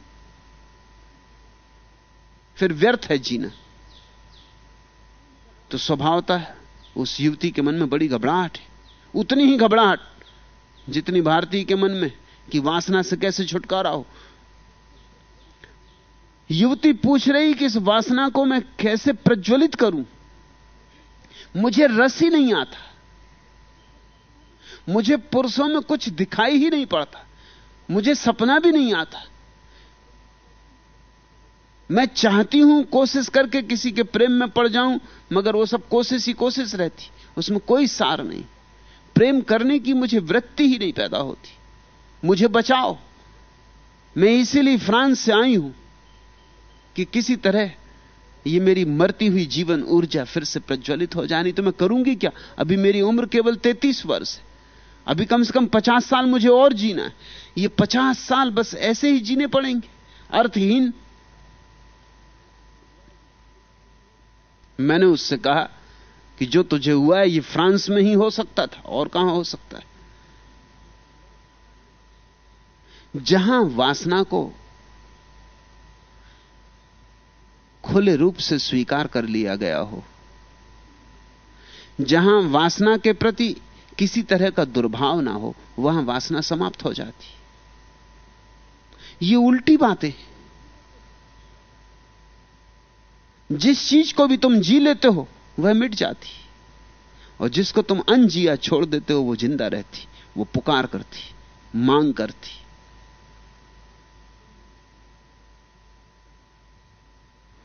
[SPEAKER 3] फिर व्यर्थ है जीना। तो स्वभावतः उस युवती के मन में बड़ी घबराहट है। उतनी ही घबराहट जितनी भारतीय के मन में कि वासना से कैसे छुटकारा हो। युवती पूछ रही कि इस वासना को मैं कैसे प्रज्वलित करूँ? मुझे रस ही नहीं आता। मुझे पुरुषों में कुछ दिखाई ही नहीं पड़ता। मुझे सपना भी नहीं आता। मैं चाहती हूँ कोशिश करके किसी के प्रेम में पड़ जाऊँ, मगर वो सब कोशिश ही कोशिश रहती। उसमें कोई सार नहीं। प्रेम करने की मुझे वृत्ति ही नहीं पैदा होती। मुझे बचाओ। मैं इसीलिए फ्रांस से आई हूँ कि किसी तरह ये मेरी मरती हुई जीवन ऊर्जा फिर से प्रज्वलित हो जानी। तो मैं करूँगी क्या? अभी मेरी उम्र केवल तैतीस वर्ष है। अभी कम से कम पचास साल मुझे और जीना है। ये पचास साल बस ऐसे ही जीने पड़ेंगे। अर्थहीन। मैंने उससे कहा कि जो तुझे हुआ है, ये फ्रांस में ही हो सकता था, और कहाँ हो सकता है? जहाँ वासना को खुले रूप से स्वीकार कर लिया गया हो, जहाँ वासना के प्रति किसी तरह का दुर्भाव ना हो, वहाँ वासना समाप्त हो जाती ये उल्टी बातें जिस चीज़ को भी तुम जी लेते हो, वह मिट जाती और जिसको तुम अनजिया छोड़ देते हो, वो ज़िंदा रहती वो पुकार करती मांग करती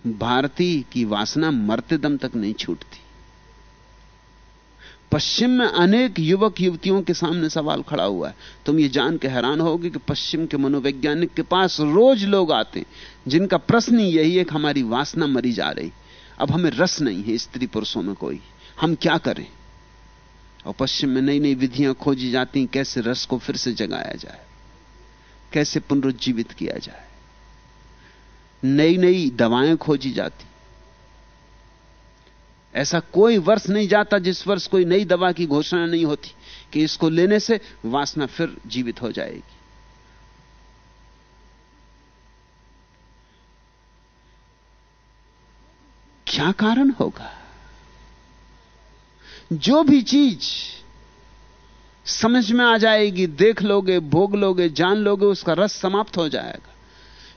[SPEAKER 3] भारती की वासना मरते दम तक नहीं छूटती। पश्चिम में अनेक युवक युवतियों के सामने सवाल खड़ा हुआ है। तुम ये जान के हैरान होगे कि पश्चिम के मनोवैज्ञानिक के पास रोज लोग आते हैं, जिनका प्रश्न ही यही है कि हमारी वासना मरी जा रही। अब हमें रस नहीं है स्त्री पुरुषों में कोई। हम क्या करें? और पश्चिम में नई नई विधियाँ खोजी जाती कैसे रस को फिर से जगाया जाए? कैसे पुनरुज्जीवित किया जाए? नई नई दवाएँ खोजी जाती ऐसा कोई वर्ष नहीं जाता जिस वर्ष कोई नई दवा की घोषणा नहीं होती कि इसको लेने से वासना फिर जीवित हो जाएगी। क्या कारण होगा? जो भी चीज़ समझ में आ जाएगी, देख लोगे, भोग लोगे, जान लोगे, उसका रस समाप्त हो जाएगा।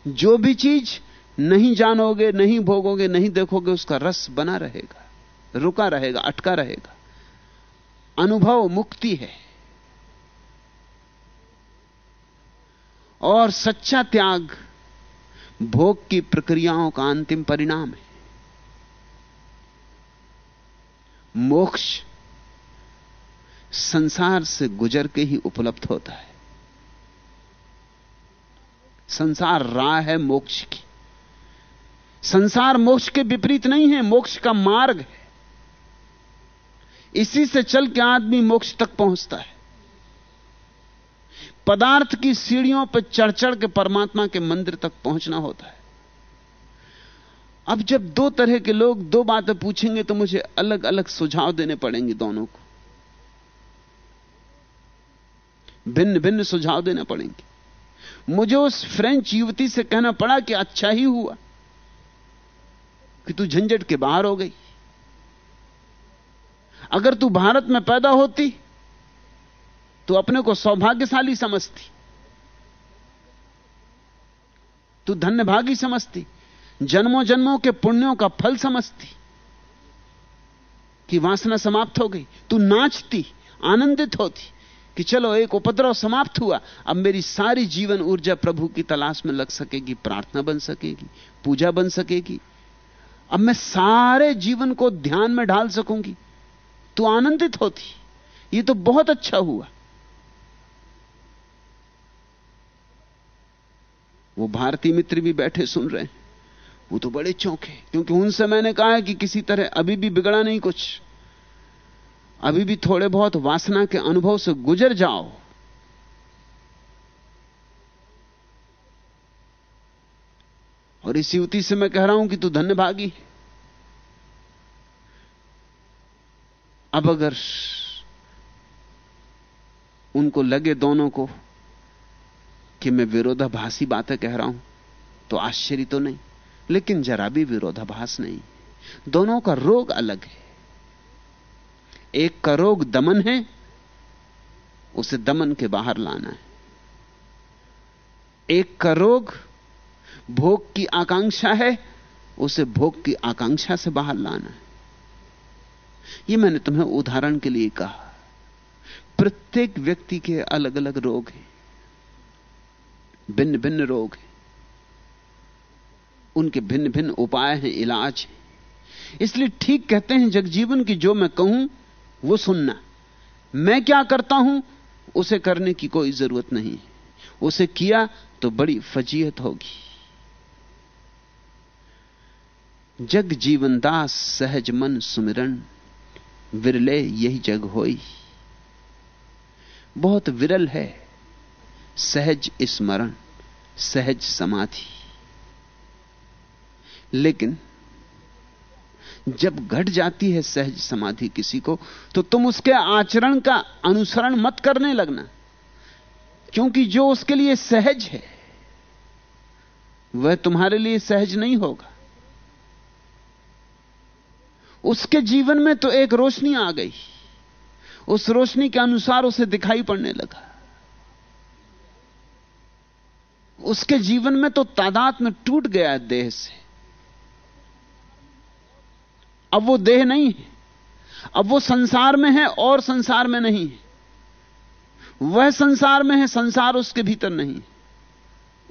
[SPEAKER 3] जो भी चीज़ नहीं जानोगे, नहीं भोगोगे, नहीं देखोगे, उसका रस बना रहेगा। रुका रहेगा, अटका रहेगा। अनुभव मुक्ति है। और सच्चा त्याग भोग की प्रक्रियाओं का अंतिम परिणाम है। मोक्ष संसार से गुजर के ही उपलब्ध होता है। संसार राह है मोक्ष की। संसार मोक्ष के विपरीत नहीं है, मोक्ष का मार्ग है। इसी से चल के आदमी मोक्ष तक पहुँचता है। पदार्थ की सीढ़ियों पर चढ़ चढ़ के परमात्मा के मंदिर तक पहुँचना होता है। अब जब दो तरह के लोग दो बातें पूछेंगे तो मुझे अलग अलग सुझाव देने पड़ेंगे दोनों को। भिन्न भिन्न सुझाव देने पड़ेंगे। मुझे उस फ्रेंच युवती से कहना पड़ा कि अच्छा ही हुआ कि तू झंझट के बाहर हो गई। अगर तू भारत में पैदा होती तो अपने को सौभाग्यशाली समझती। तू धन्यभागी समझती जन्मों जन्मों के पुण्यों का फल समझती, कि वासना समाप्त हो गई। तू नाचती, आनंदित होती, कि चलो, एक उपद्रव समाप्त हुआ, अब मेरी सारी जीवन ऊर्जा प्रभु की तलाश में लग सकेगी, प्रार्थना बन सकेगी, पूजा बन सकेगी। अब मैं सारे जीवन को ध्यान में ढाल सकूँगी। तू आनंदित होती। ये तो बहुत अच्छा हुआ। वो भारतीय मित्र भी बैठे सुन रहे हैं। वो तो बड़े चौंके क्योंकि उनसे मैंने कहा है कि किसी तरह अभी भी बिगड़ा नहीं कुछ। अभी भी थोड़े बहुत वासना के अनुभव से गुजर जाओ। और इस युवती से मैं कह रहा हूँ कि तू धन्यभागी अब अगर उनको लगे दोनों को कि मैं विरोधाभासी बातें कह रहा हूँ तो आश्चर्य तो नहीं, लेकिन जरा भी विरोधाभास नहीं। दोनों का रोग अलग है। एक का रोग दमन है, उसे दमन के बाहर लाना है। एक का रोग भोग की आकांक्षा है, उसे भोग की आकांक्षा से बाहर लाना है। यह मैंने तुम्हें उदाहरण के लिए कहा। प्रत्येक व्यक्ति के अलग अलग रोग हैं। भिन्न भिन्न रोग हैं। उनके भिन्न भिन्न उपाय हैं, इलाज हैं। इसलिए ठीक कहते हैं जगजीवन की जो मैं कहूँ, वो सुनना। मैं क्या करता हूँ, उसे करने की कोई ज़रूरत नहीं उसे किया तो बड़ी फजीहत होगी। जग जीवन दास सहज मन सुमिरन। विरले यही जग होई। बहुत विरल है। सहज स्मरण, सहज समाधि। लेकिन जब घट जाती है सहज समाधि किसी को तो तुम उसके आचरण का अनुसरण मत करने लगना। क्योंकि जो उसके लिए सहज है, वह तुम्हारे लिए सहज नहीं होगा। उसके जीवन में तो एक रोशनी आ गई। उस रोशनी के अनुसार उसे दिखाई पड़ने लगा। उसके जीवन में तो तादाद में टूट गया है देह से। अब वो देह नहीं है। अब वो संसार में है और संसार में नहीं है। वह संसार में है, संसार उसके भीतर नहीं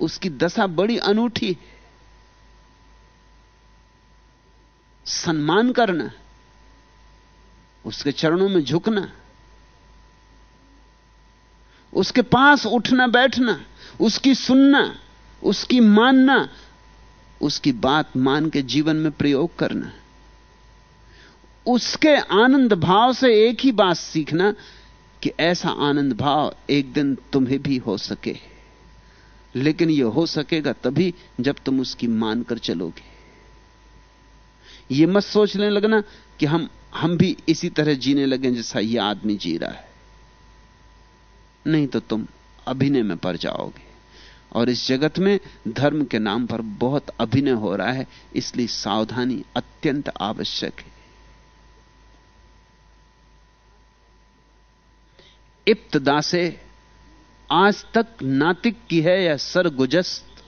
[SPEAKER 3] उसकी दशा बड़ी अनूठी है। सम्मान करना, उसके चरणों में झुकना, उसके पास उठना बैठना, उसकी सुनना, उसकी मानना, उसकी बात मान के जीवन में प्रयोग करना। उसके आनंद भाव से एक ही बात सीखना कि ऐसा आनंद भाव एक दिन तुम्हें भी हो सके। लेकिन यह हो सकेगा तभी जब तुम उसकी मानकर चलोगे। यह मत सोचने लगना कि हम हम भी इसी तरह जीने लगे जैसा यह आदमी जी रहा है। नहीं तो तुम अभिनय में पड़ जाओगे। और इस जगत में धर्म के नाम पर बहुत अभिनय हो रहा है, इसलिए सावधानी अत्यंत आवश्यक है। इब्तदा से आज तक नातिक की है या सरगुजस्त?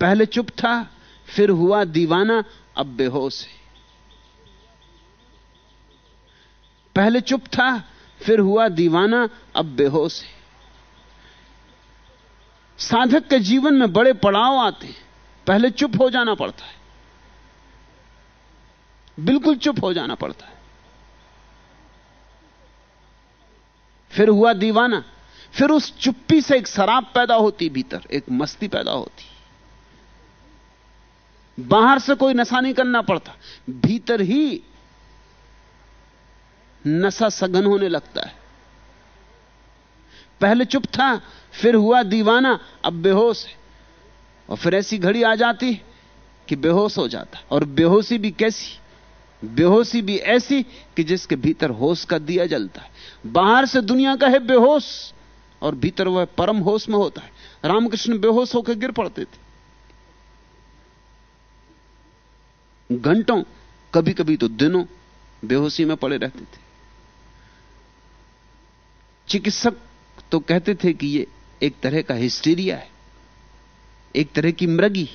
[SPEAKER 3] पहले चुप था, फिर हुआ दीवाना अब बेहोश है। पहले चुप था, फिर हुआ दीवाना, अब बेहोश है। साधक के जीवन में बड़े पड़ाव आते हैं। पहले चुप हो जाना पड़ता है। बिल्कुल चुप हो जाना पड़ता है। फिर हुआ दीवाना। फिर उस चुप्पी से एक शराब पैदा होती भीतर, एक मस्ती पैदा होती। बाहर से कोई नशा नहीं करना पड़ता। भीतर ही नशा सघन होने लगता है। पहले चुप था, फिर हुआ दीवाना, अब बेहोश है। और फिर ऐसी घड़ी आ जाती कि बेहोश हो जाता। और बेहोशी भी कैसी? बेहोशी भी ऐसी कि जिसके भीतर होश का दिया जलता है। बाहर से दुनिया का है बेहोश, और भीतर वह परम होश में होता है। रामकृष्ण बेहोश होकर गिर पड़ते थे। घंटों कभी कभी तो दिनों बेहोशी में पड़े रहते थे। चिकित्सक तो कहते थे कि ये एक तरह का हिस्टीरिया है, एक तरह की मृगी।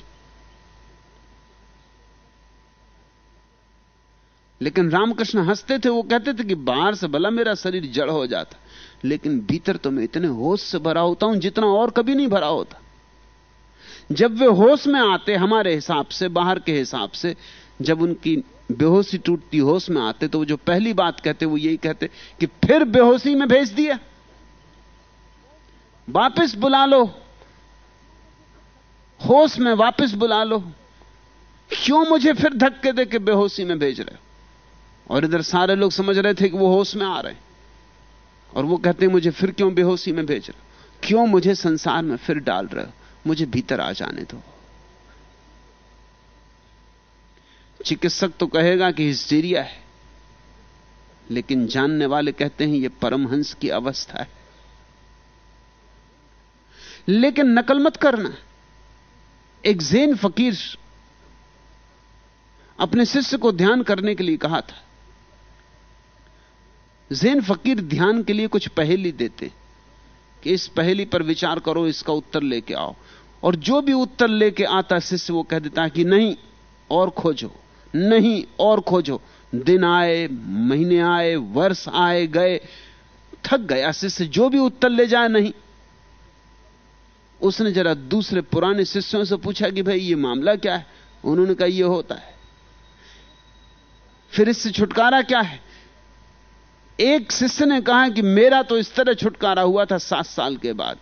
[SPEAKER 3] लेकिन रामकृष्ण हँसते थे, वो कहते थे कि बाहर से भला मेरा शरीर जड़ हो जाता, लेकिन भीतर तो मैं इतने होश से भरा होता हूँ जितना और कभी नहीं भरा होता। जब वे होश में आते हमारे हिसाब से, बाहर के हिसाब से, जब उनकी बेहोशी टूटती, होश में आते तो वो जो पहली बात कहते, वो यही कहते कि फिर बेहोशी में भेज दिया। वापस बुला लो। होश में वापस बुला लो। क्यों मुझे फिर धक्के दे के बेहोशी में भेज रहे हो? और इधर सारे लोग समझ रहे थे कि वो होश में आ रहे और वो कहते हैं, मुझे फिर क्यों बेहोशी में भेज रहे हो? क्यों मुझे संसार में फिर डाल रहे हो? मुझे भीतर आ जाने दो। चिकित्सक तो कहेगा कि हिस्टीरिया है, लेकिन जानने वाले कहते हैं यह परमहंस की अवस्था है। लेकिन नकल मत करना। एक जैन फकीर अपने शिष्य को ध्यान करने के लिए कहा था। जैन फकीर ध्यान के लिए कुछ पहेली देते कि इस पहेली पर विचार करो, इसका उत्तर लेके आओ। और जो भी उत्तर लेके आता शिष्य वो कह देता कि नहीं, और खोजो। नहीं, और खोजो। दिन आए, महीने आए, वर्ष आए, गए, थक गया शिष्य। जो भी उत्तर ले जाए, नहीं। उसने जरा दूसरे पुराने शिष्यों से पूछा कि भाई, ये मामला क्या है? उन्होंने कहा, ये होता है। फिर इससे छुटकारा क्या है? एक शिष्य ने कहा कि मेरा तो इस तरह छुटकारा हुआ था सात साल के बाद।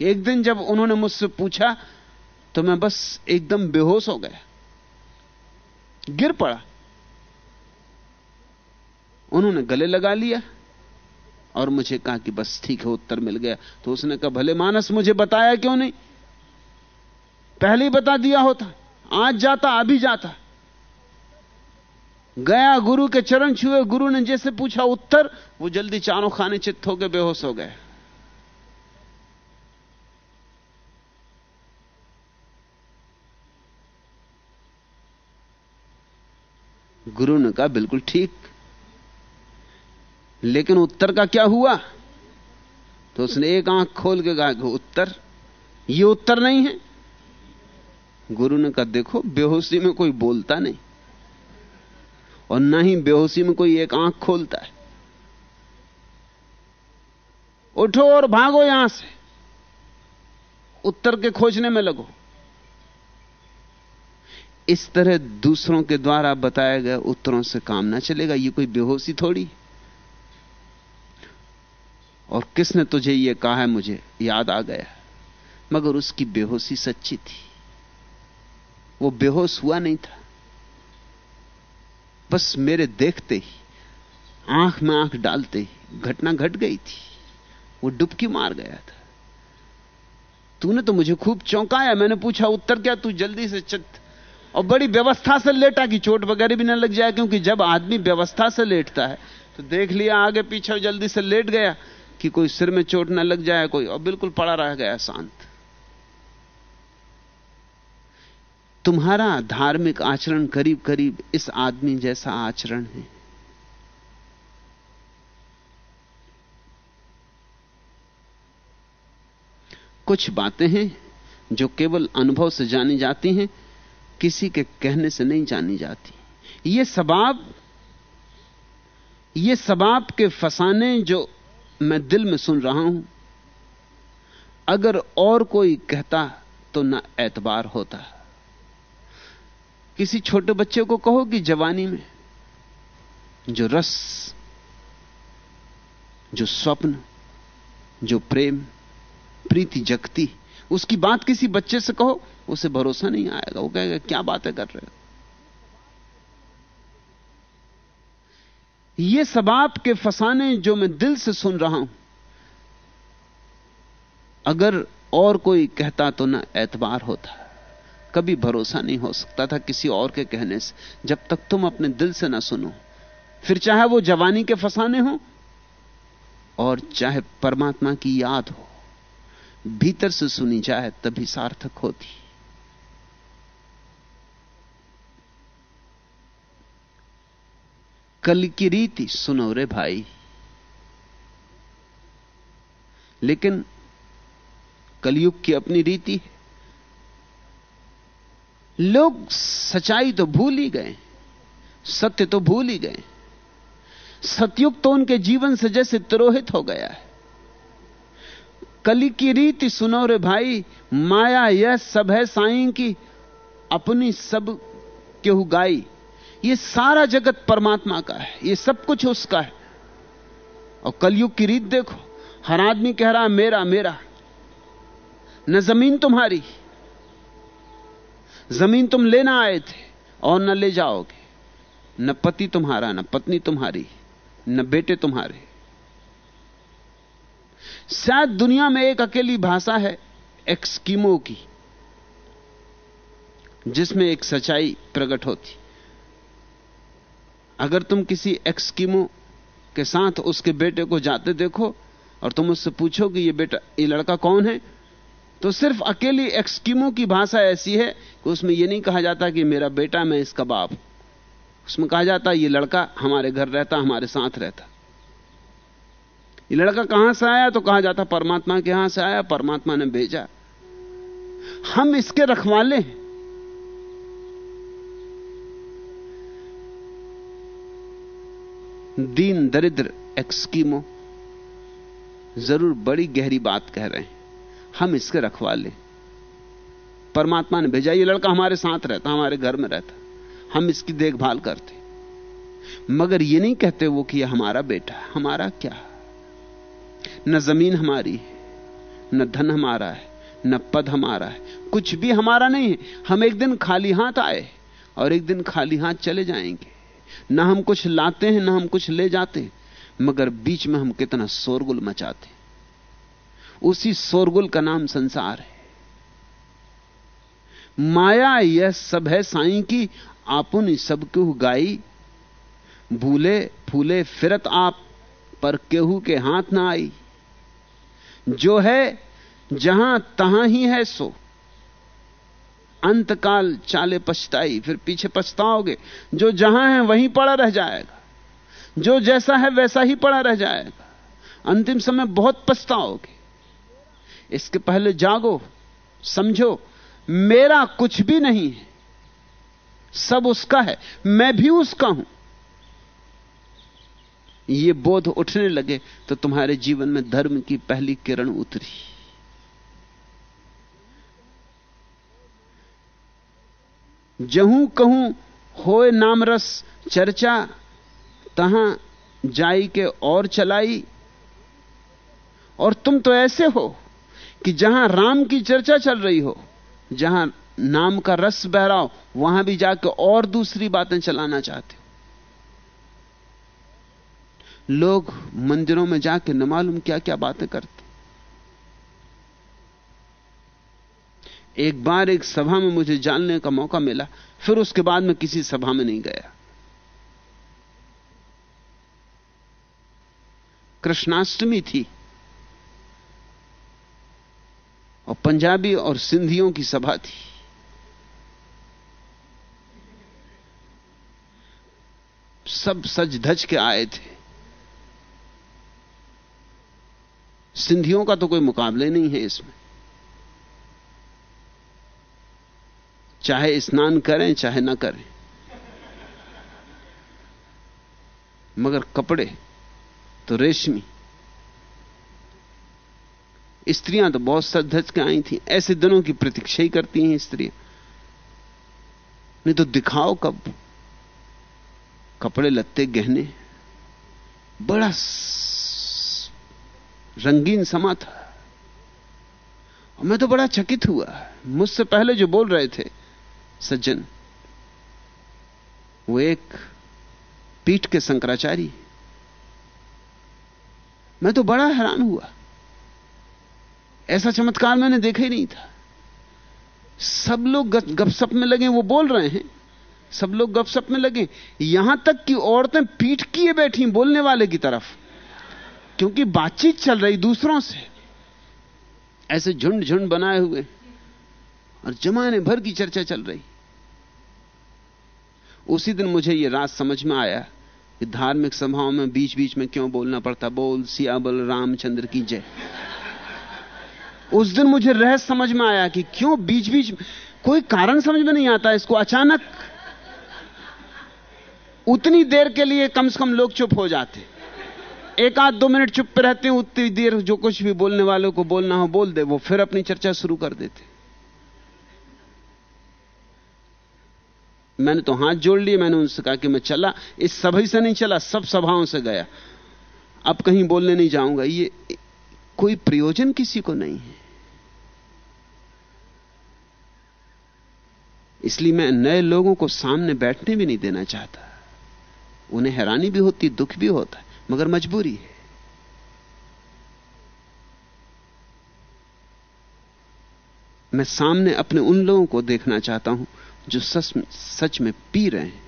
[SPEAKER 3] कि एक दिन जब उन्होंने मुझसे पूछा तो मैं बस एकदम बेहोश हो गया। गिर पड़ा। उन्होंने गले लगा लिया और मुझे कहा कि बस ठीक है, उत्तर मिल गया। तो उसने कहा, भले मानस, मुझे बताया क्यों नहीं? पहले ही बता दिया होता, आज जाता, अभी जाता। गया गुरु के चरण छुए, गुरु ने जैसे पूछा उत्तर, वो जल्दी चारों खाने चित्त होकर बेहोश हो गए गुरु ने कहा, बिल्कुल ठीक। लेकिन उत्तर का क्या हुआ? तो उसने एक आँख खोल के कहा उत्तर? ये उत्तर नहीं है? गुरु ने कहा, देखो, बेहोशी में कोई बोलता नहीं। और ना ही बेहोशी में कोई एक आँख खोलता है। उठो और भागो यहाँ से। उत्तर के खोजने में लगो। इस तरह दूसरों के द्वारा बताए गए उत्तरों से काम ना चलेगा, ये कोई बेहोशी थोड़ी? और किसने तुझे ये कहा है मुझे? याद आ गया। मगर उसकी बेहोशी सच्ची थी। वो बेहोश हुआ नहीं था। बस मेरे देखते ही, आँख में आँख डालते ही, घटना घट गई थी। वो डुबकी मार गया था। तूने तो मुझे खूब चौंकाया। मैंने पूछा, उत्तर क्या? तू जल्दी से चित और बड़ी व्यवस्था से लेटा कि चोट वगैरह भी ना लग जाए, क्योंकि जब आदमी व्यवस्था से लेटता है तो देख लिया आगे पीछे जल्दी से लेट गया कि कोई सिर में चोट ना लग जाए, कोई, और बिल्कुल पड़ा रह गया शांत। तुम्हारा धार्मिक आचरण करीब करीब इस आदमी जैसा आचरण है। कुछ बातें हैं जो केवल अनुभव से जानी जाती हैं किसी के कहने से नहीं जानी जाती। ये सबाब ये सबाब के फसाने जो मैं दिल में सुन रहा हूँ, अगर और कोई कहता तो ना एतबार होता। किसी छोटे बच्चे को कहो कि जवानी में जो रस, जो स्वप्न, जो प्रेम, प्रीति जगती, उसकी बात किसी बच्चे से कहो उसे भरोसा नहीं आएगा। वो कहेगा, क्या बातें कर रहे हो? ये सबाब के फसाने जो मैं दिल से सुन रहा हूँ, अगर और कोई कहता तो ना एतबार होता। कभी भरोसा नहीं हो सकता था किसी और के कहने से। जब तक तुम अपने दिल से ना सुनो, फिर चाहे वो जवानी के फसाने हो, और चाहे परमात्मा की याद हो, भीतर से सुनी जाए तभी सार्थक होती। कल की रीति सुनो रे भाई। लेकिन कलयुग की अपनी रीति लोग सच्चाई तो भूल ही गए, सत्य तो भूल ही गए। सतयुग तो उनके जीवन से जैसे तिरोहित हो गया है। कली की रीति सुनो रे भाई, माया यह सब है साईं की, अपनी सब केहू गाई। ये सारा जगत परमात्मा का है, ये सब कुछ उसका है। और कलयुग की रीत देखो, हर आदमी कह रहा मेरा मेरा। न ज़मीन तुम्हारी, ज़मीन तुम लेना आए थे और न ले जाओगे। न पति तुम्हारा, न पत्नी तुम्हारी, न बेटे तुम्हारे। शायद दुनिया में एक अकेली भाषा है, एक्सकीमो की, जिसमें एक सच्चाई प्रकट होती। अगर तुम किसी एक्सकीमो के साथ उसके बेटे को जाते देखो और तुम उससे पूछो कि ये बेटा, ये लड़का कौन है तो सिर्फ़ अकेली एक्सकीमो की भाषा ऐसी है कि उसमें यह नहीं कहा जाता कि मेरा बेटा, मैं इसका बाप उसमें कहा जाता, ये लड़का हमारे घर रहता, हमारे साथ रहता। ये लड़का कहाँ से आया तो कहा जाता, परमात्मा के यहाँ से आया, परमात्मा ने भेजा। हम इसके रखवाले हैं। दीन दरिद्र एक्सकीमो, ज़रूर बड़ी गहरी बात कह रहे हैं। हम इसके रखवाले। परमात्मा ने भेजा, ये लड़का हमारे साथ रहता, हमारे घर में रहता। हम इसकी देखभाल करते। मगर ये नहीं कहते वो कि हमारा बेटा हमारा क्या न ज़मीन हमारी है, न धन हमारा है, न पद हमारा है। कुछ भी हमारा नहीं है। हम एक दिन खाली हाथ आए और एक दिन खाली हाथ चले जाएँगे। ना हम कुछ लाते हैं, ना हम कुछ ले जाते हैं, मगर बीच में हम कितना शोरगुल मचाते हैं। उसी शोरगुल का नाम संसार है। माया यह सब है साई की, आपुन सब क्यों गाई। भूले, फूले, फिरत आप, पर केहू के हाथ ना आई। जो है, जहाँ तहां ही है सो। अंतकाल चाले पछताई, फिर पीछे पछताओगे। जो जहाँ है, वहीं पड़ा रह जाएगा। जो जैसा है, वैसा ही पड़ा रह जाएगा। अंतिम समय बहुत पछताओगे। इसके पहले जागो, समझो, मेरा कुछ भी नहीं है। सब उसका है, मैं भी उसका हूँ। ये बोध उठने लगे तो तुम्हारे जीवन में धर्म की पहली किरण उतरी। जहूं कहूँ, होए नामरस, चर्चा, तहां जाई के और चलाई। और तुम तो ऐसे हो कि जहाँ राम की चर्चा चल रही हो, जहाँ नाम का रस बह रहा हो, वहाँ भी जाकर और दूसरी बातें चलाना चाहते हो। लोग मंदिरों में जाके न मालूम क्या क्या बातें करते एक बार एक सभा में मुझे जानने का मौका मिला, फिर उसके बाद मैं किसी सभा में नहीं गया। कृष्णाष्टमी थी और पंजाबी और सिंधियों की सभा थी। सब सज धज के आए थे। सिंधियों का तो कोई मुकाबले नहीं है इसमें। चाहे स्नान करें, चाहे ना करें। मगर कपड़े तो रेशमी। स्त्रियाँ तो बहुत सज के आई थी। ऐसे दिनों की प्रतीक्षा ही करती हैं स्त्रियाँ। नहीं तो दिखाओ कब कपड़े लत्ते गहने। बड़ा रंगीन समा था। मैं तो बड़ा चकित हुआ। मुझसे पहले जो बोल रहे थे सज्जन, वो एक पीठ के शंकराचार्य मैं तो बड़ा हैरान हुआ। ऐसा चमत्कार मैंने देखा ही नहीं था। सब लोग गपसप में लगे, वो बोल रहे हैं। सब लोग गपसप में लगे। यहाँ तक कि औरतें पीठ किए बैठी बोलने वाले की तरफ़। क्योंकि बातचीत चल रही दूसरों से। ऐसे झुंड झुंड बनाए हुए और जमाने भर की चर्चा चल रही। उसी दिन मुझे यह राज समझ में आया कि धार्मिक सभाओं में बीच बीच में क्यों बोलना पड़ता। बोल सियाबल रामचंद्र की जय। उस दिन मुझे रहस्य समझ में आया कि क्यों बीच बीच कोई कारण समझ में नहीं आता इसको। अचानक उतनी देर के लिए कम से कम लोग चुप हो जाते। एक आध दो मिनट चुप रहते उतनी देर जो कुछ भी बोलने वालों को बोलना हो, बोल दे वो, फिर अपनी चर्चा शुरू कर देते। मैंने तो हाथ जोड़ लिए, मैंने उनसे कहा कि मैं चला। इस सभी से नहीं चला, सब सभाओं से गया। अब कहीं बोलने नहीं जाऊँगा। ये कोई प्रयोजन किसी को नहीं है। इसलिए मैं नए लोगों को सामने बैठने भी नहीं देना चाहता। उन्हें हैरानी भी होती, दुख भी होता मगर मजबूरी है। मैं सामने अपने उन लोगों को देखना चाहता हूँ जो सच सच में पी रहे हैं,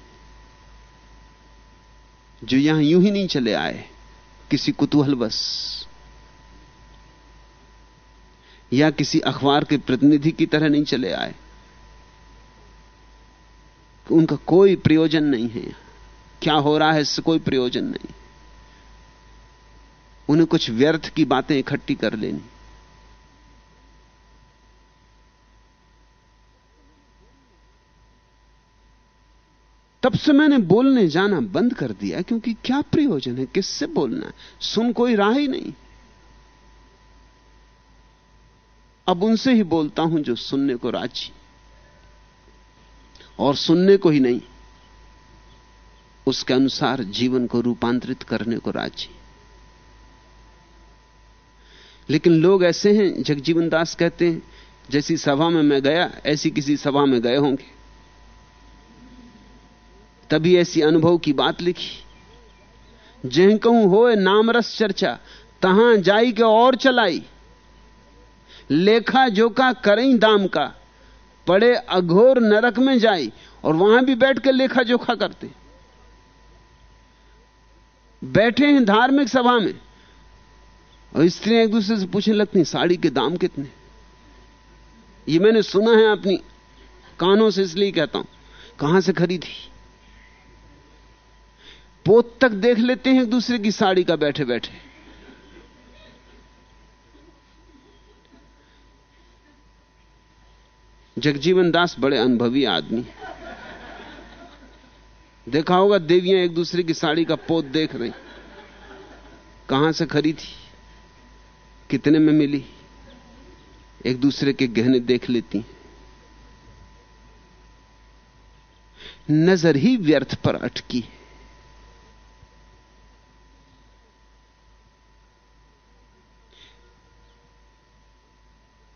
[SPEAKER 3] जो यहाँ यूँ ही नहीं चले आए, किसी कुतूहल बस, या किसी अखबार के प्रतिनिधि की तरह नहीं चले आए, उनका कोई प्रयोजन नहीं है। क्या हो रहा है इससे कोई प्रयोजन नहीं। उन्हें कुछ व्यर्थ की बातें इकट्ठी कर लेनी। तब से मैंने बोलने जाना बंद कर दिया, क्योंकि क्या प्रयोजन है? किससे बोलना सुन कोई राह ही नहीं। अब उनसे ही बोलता हूँ जो सुनने को राज़ी। और सुनने को ही नहीं, उसके अनुसार जीवन को रूपांतरित करने को राज़ी। लेकिन लोग ऐसे हैं जगजीवन दास कहते हैं, जैसी सभा में मैं गया, ऐसी किसी सभा में गए होंगे। तभी ऐसी अनुभव की बात लिखी। जह कहूँ हो नामरस चर्चा, तहां जाई के और चलाई। लेखा जोखा करें दाम का, पड़े अघोर नरक में जाई, और वहाँ भी बैठ के लेखा जोखा करते। बैठे हैं धार्मिक सभा में, और स्त्रियाँ एक दूसरे से पूछने लगती साड़ी के दाम कितने? ये मैंने सुना है अपनी कानों से इसलिए कहता हूँ, कहाँ से खरीदी? पोत तक देख लेते हैं दूसरे की साड़ी का बैठे बैठे। जगजीवन दास बड़े अनुभवी आदमी। देखा होगा देवियाँ एक दूसरे की साड़ी का पोत देख रही। कहाँ से खरीदी? कितने में मिली? एक दूसरे के गहने देख लेती। नज़र ही व्यर्थ पर अटकी। है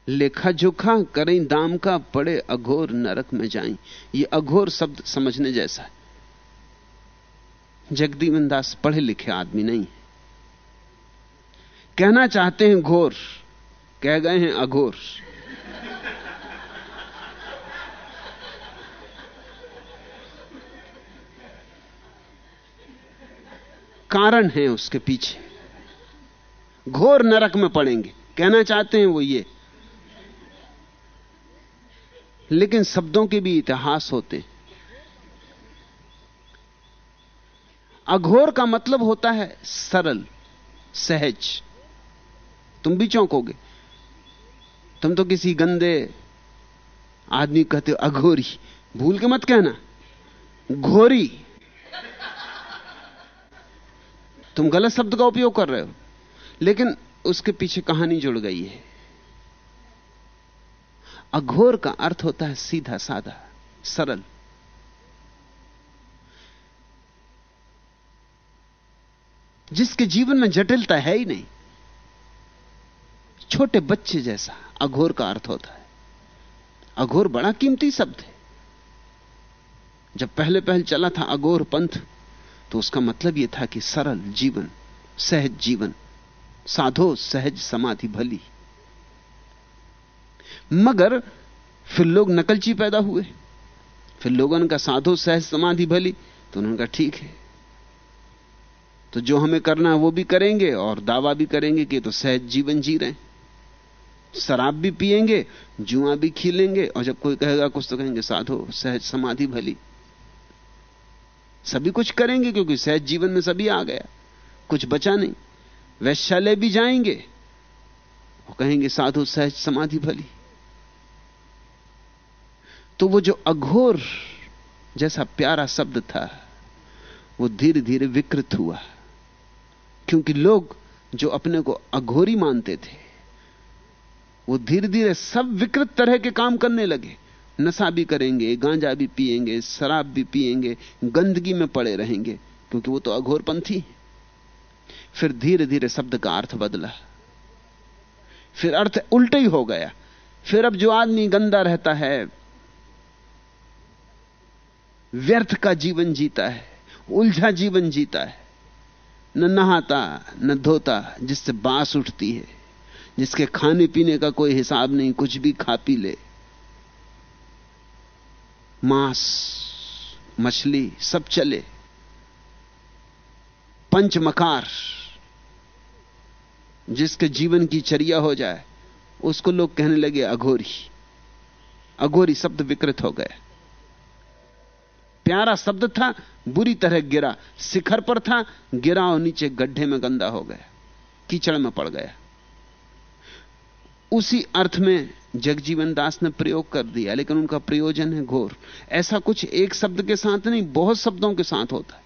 [SPEAKER 3] लेखा जोखा करें, दाम का पड़े, अघोर नरक में जाएँ। ये अघोर शब्द समझने जैसा है। जगदीवन दास पढ़े लिखे आदमी नहीं है। कहना चाहते हैं घोर, कह गए हैं अघोर। कारण है उसके पीछे। घोर नरक में पड़ेंगे। कहना चाहते हैं वो ये लेकिन शब्दों के भी इतिहास होते अघोर का मतलब होता है सरल, सहज। तुम भी चौंकोगे। तुम तो किसी गंदे आदमी कहते हो, अघोरी। भूल के मत कहना। घोरी। तुम गलत शब्द का उपयोग कर रहे हो। लेकिन उसके पीछे कहानी जुड़ गई है। अघोर का अर्थ होता है सीधा साधा, सरल। जिसके जीवन में जटिलता है ही नहीं, छोटे बच्चे जैसा अघोर का अर्थ होता है। अघोर बड़ा कीमती शब्द है। जब पहले पहल चला था अघोर पंथ तो उसका मतलब यह था कि सरल जीवन, सहज जीवन, साधो, सहज समाधि भली। मगर फिर लोग नकलची पैदा हुए। फिर लोगों का साधो सहज समाधि भली तो उन्होंने कहा, ठीक है। तो जो हमें करना है वो भी करेंगे और दावा भी करेंगे कि तो सहज जीवन जी रहे शराब भी पिएँगे जुआ भी खिलेंगे और जब कोई कहेगा कुछ तो कहेंगे, साधो, सहज समाधि भली। सभी कुछ करेंगे क्योंकि सहज जीवन में सभी आ गया। कुछ बचा नहीं। वैश्यालय भी जाएँगे और कहेंगे, साधु, सहज समाधि भली। तो वो जो अघोर जैसा प्यारा शब्द था, वो धीरे धीरे विकृत हुआ। क्योंकि लोग जो अपने को अघोरी मानते थे, वो धीरे धीरे सब विकृत तरह के काम करने लगे। नशा भी करेंगे, गांजा भी पिएँगे, शराब भी पिएँगे, गंदगी में पड़े रहेंगे, क्योंकि वो तो अघोरपंथी फिर धीरे धीरे शब्द का अर्थ बदला। फिर अर्थ उल्टे ही हो गया। फिर अब जो आदमी गंदा रहता है व्यर्थ का जीवन जीता है, उलझा जीवन जीता है। न नहाता, न धोता, जिससे बाँस उठती है, जिसके खाने पीने का कोई हिसाब नहीं, कुछ भी खा पी ले। मांस, मछली, सब चले। पंचमकार जिसके जीवन की चर्या हो जाए, उसको लोग कहने लगे अघोरी। अघोरी शब्द विकृत हो गया प्यारा शब्द था, बुरी तरह गिरा, शिखर पर था गिरा और नीचे गड्ढे में गंदा हो गया, कीचड़ में पड़ गया। उसी अर्थ में जगजीवन दास ने प्रयोग कर दिया, लेकिन उनका प्रयोजन है घोर। ऐसा कुछ एक शब्द के साथ नहीं, बहुत शब्दों के साथ होता है।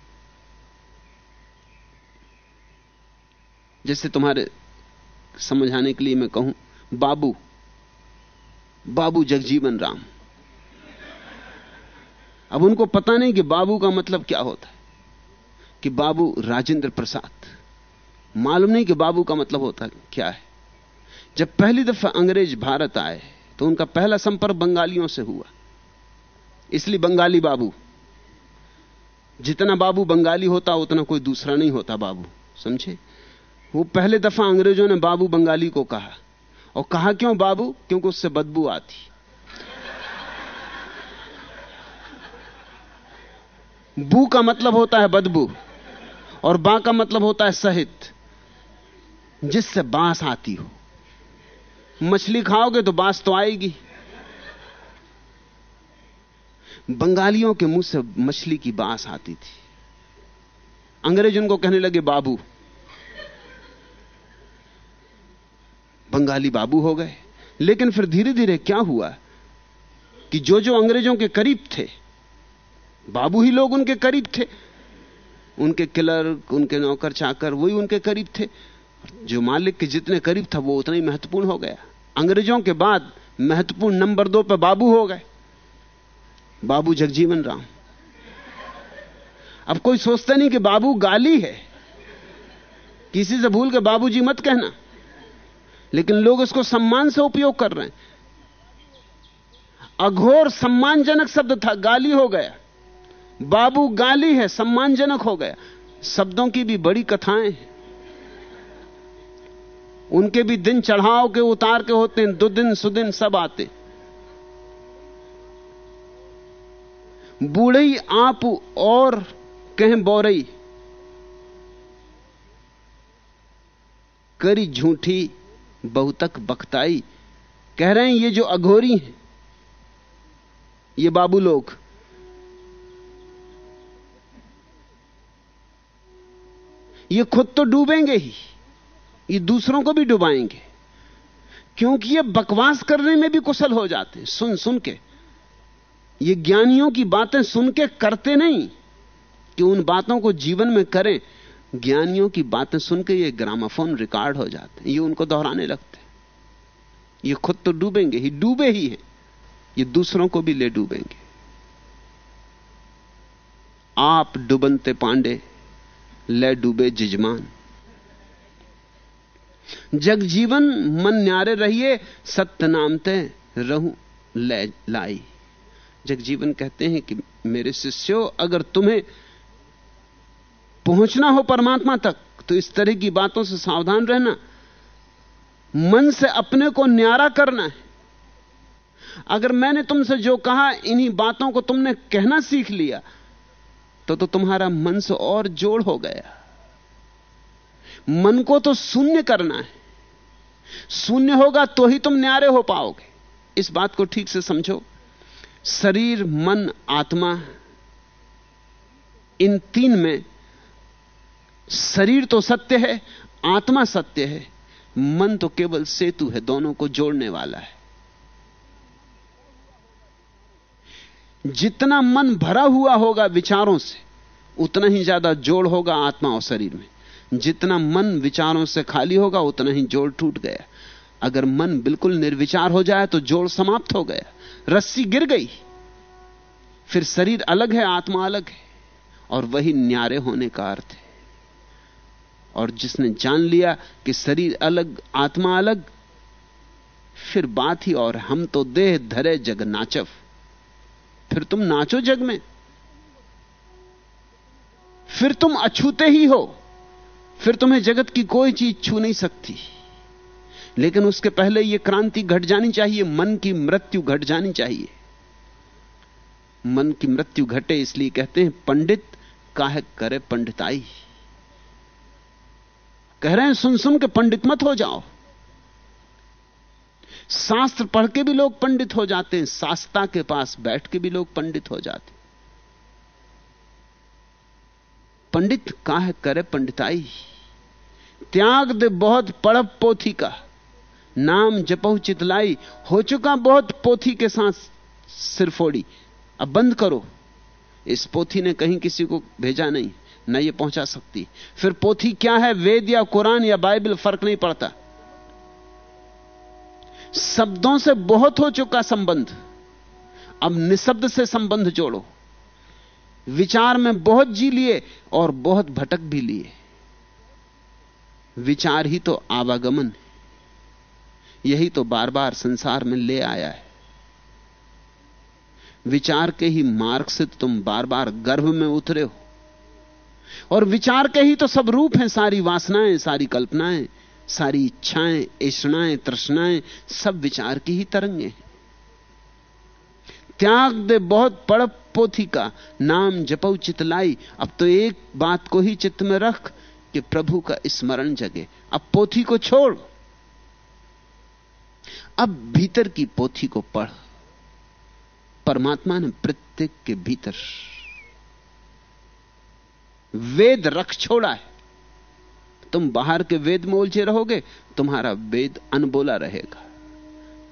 [SPEAKER 3] जैसे तुम्हारे समझाने के लिए मैं कहूँ, बाबू बाबू जगजीवन राम। अब उनको पता नहीं कि बाबू का मतलब क्या होता है, कि बाबू राजेंद्र प्रसाद। मालूम नहीं कि बाबू का मतलब होता क्या है। जब पहली दफ़ा अंग्रेज़ भारत आए तो उनका पहला संपर्क बंगालियों से हुआ। इसलिए बंगाली बाबू। जितना बाबू बंगाली होता, उतना कोई दूसरा नहीं होता बाबू, समझे? वो पहले दफ़ा अंग्रेज़ों ने बाबू बंगाली को कहा। और कहा क्यों बाबू? क्योंकि उससे बदबू आती। बू का मतलब होता है बदबू और बा का मतलब होता है सहित। जिससे बाँस आती हो। मछली खाओगे तो बाँस तो आएगी। बंगालियों के मुँह से मछली की बाँस आती थी। अंग्रेज़ उनको कहने लगे, बाबू। बंगाली बाबू हो गए। लेकिन फिर धीरे धीरे क्या हुआ कि जो जो अंग्रेज़ों के करीब थे बाबू ही लोग उनके करीब थे। उनके क्लर्क, उनके नौकर चाकर, वही उनके करीब थे। जो मालिक के जितने करीब था, वो उतना ही महत्वपूर्ण हो गया। अंग्रेज़ों के बाद महत्वपूर्ण नंबर दो पर बाबू हो गए। बाबू जगजीवन राम। अब कोई सोचता नहीं कि बाबू गाली है। किसी से भूल के बाबूजी मत कहना। लेकिन लोग उसको सम्मान से उपयोग कर रहे हैं। अघोर सम्मानजनक शब्द था, गाली हो गया। बाबू गाली है, सम्मानजनक हो गया। शब्दों की भी बड़ी कथाएँ हैं। उनके भी दिन चढ़ाव के उतार के होते हैं दो दिन सुदिन सब आते। बूढ़ई आप और कह बोरई करी झूठी, बहुतक बखताई। कह रहे हैं, ये जो अघोरी हैं, ये बाबू लोग। ये खुद तो डूबेंगे ही। ये दूसरों को भी डुबाएँगे। क्योंकि ये बकवास करने में भी कुशल हो जाते हैं। सुन सुन के। ये ज्ञानियों की बातें सुन के करते नहीं कि उन बातों को जीवन में करें। ज्ञानियों की बातें सुन के ये ग्रामाफोन रिकॉर्ड हो जाते हैं। ये उनको दोहराने लगते ये खुद तो डूबेंगे ही, डूबे ही हैं। ये दूसरों को भी ले डूबेंगे। आप डुबनते पांडे ले डूबे जिजमान। जग जीवन मन न्यारे रहिए सत्य नामते रहू, ले लाई। जगजीवन कहते हैं कि मेरे शिष्यों, अगर तुम्हें पहुँचना हो परमात्मा तक तो इस तरह की बातों से सावधान रहना। मन से अपने को न्यारा करना है। अगर मैंने तुमसे जो कहा, इन्हीं बातों को तुमने कहना सीख लिया तो तो तुम्हारा मन से और जोड़ हो गया। मन को तो शून्य करना है। शून्य होगा तो ही तुम न्यारे हो पाओगे। इस बात को ठीक से समझो। शरीर, मन, आत्मा, इन तीन में शरीर तो सत्य है, आत्मा सत्य है। मन तो केवल सेतु है, दोनों को जोड़ने वाला है। जितना मन भरा हुआ होगा विचारों से, उतना ही ज़्यादा जोड़ होगा आत्मा और शरीर में। जितना मन विचारों से खाली होगा, उतना ही जोड़ टूट गया। अगर मन बिल्कुल निर्विचार हो जाए तो जोड़ समाप्त हो गया। रस्सी गिर गई। फिर शरीर अलग है, आत्मा अलग है। और वही न्यारे होने का अर्थ है। और जिसने जान लिया कि शरीर अलग, आत्मा अलग, फिर बात ही और, हम तो देह धरे जग नाचव फिर तुम नाचो जग में। फिर तुम अछूते ही हो। फिर तुम्हें जगत की कोई चीज़ छू नहीं सकती। लेकिन उसके पहले यह क्रांति घट जानी चाहिए, मन की मृत्यु घट जानी चाहिए। मन की मृत्यु घटे इसलिए कहते हैं, पंडित काहे करे पंडिताई? कह रहे हैं, सुन सुन के पंडित मत हो जाओ। शास्त्र पढ़ के भी लोग पंडित हो जाते हैं, शास्ता के पास बैठ के भी लोग पंडित हो जाते पंडित काहे करे पंडिताई? त्याग दे बहुत पड़प पोथी का, नाम जपहु चितलाई, हो चुका बहुत पोथी के साथ सिरफोड़ी अब बंद करो, इस पोथी ने कहीं किसी को भेजा नहीं, न ये पहुँचा सकती। फिर पोथी क्या है, वेद या कुरान या बाइबल फ़र्क नहीं पड़ता। शब्दों से बहुत हो चुका संबंध। अब निशब्द से संबंध जोड़ो। विचार में बहुत जी लिए और बहुत भटक भी लिए। विचार ही तो आवागमन है। यही तो बार बार संसार में ले आया है। विचार के ही मार्ग से तुम बार बार गर्भ में उतरे हो। और विचार के ही तो सब रूप हैं, सारी वासनाएँ, सारी कल्पनाएँ। सारी इच्छाएँ ऐषणाएँ तृष्णाएँ, सब विचार की ही तरंगे त्याग दे बहुत पड़ पोथी का, नाम जपऊ चितलाई अब तो एक बात को ही चित्त में रख कि प्रभु का स्मरण जगे। अब पोथी को छोड़। अब भीतर की पोथी को पढ़। परमात्मा ने प्रत्येक के भीतर वेद रख छोड़ा है। तुम बाहर के वेद में उलझे रहोगे, तुम्हारा वेद अनबोला रहेगा।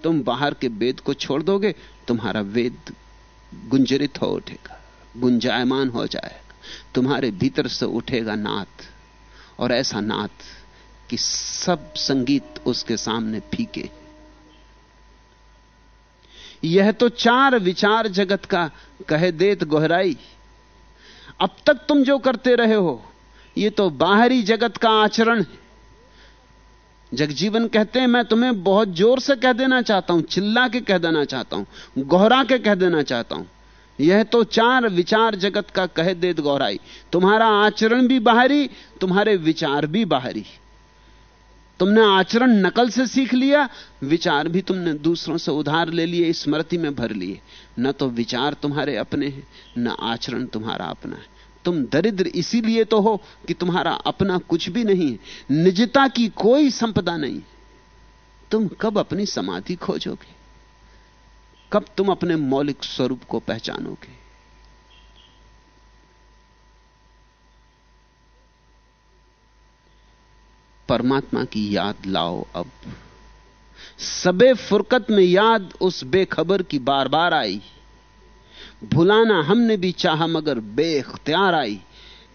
[SPEAKER 3] तुम बाहर के वेद को छोड़ दोगे, तुम्हारा वेद गुंजरित हो उठेगा, गुंजायमान हो जाएगा। तुम्हारे भीतर से उठेगा नाथ और ऐसा नाथ कि सब संगीत उसके सामने फीके। यह तो चार विचार जगत का कहे देत गहराई। अब तक तुम जो करते रहे हो यह तो बाहरी जगत का आचरण है। जगजीवन कहते हैं, मैं तुम्हें बहुत ज़ोर से कह देना चाहता हूँ, चिल्ला के कह देना चाहता हूँ, गहरा के कह देना चाहता हूँ। यह तो चार विचार जगत का कह दे गौराई तुम्हारा आचरण भी बाहरी, तुम्हारे विचार भी बाहरी। तुमने आचरण नकल से सीख लिया, विचार भी तुमने दूसरों से उधार ले लिए, स्मृति में भर लिए। न तो विचार तुम्हारे अपने हैं, न आचरण तुम्हारा अपना है। तुम दरिद्र इसीलिए तो हो कि तुम्हारा अपना कुछ भी नहीं है। निजता की कोई संपदा नहीं। तुम कब अपनी समाधि खोजोगे? कब तुम अपने मौलिक स्वरूप को पहचानोगे? परमात्मा की याद लाओ अब। सबे फुरकत में याद उस बेखबर की बार बार आई। भुलाना हमने भी चाहा, मगर बेख्तियार आई।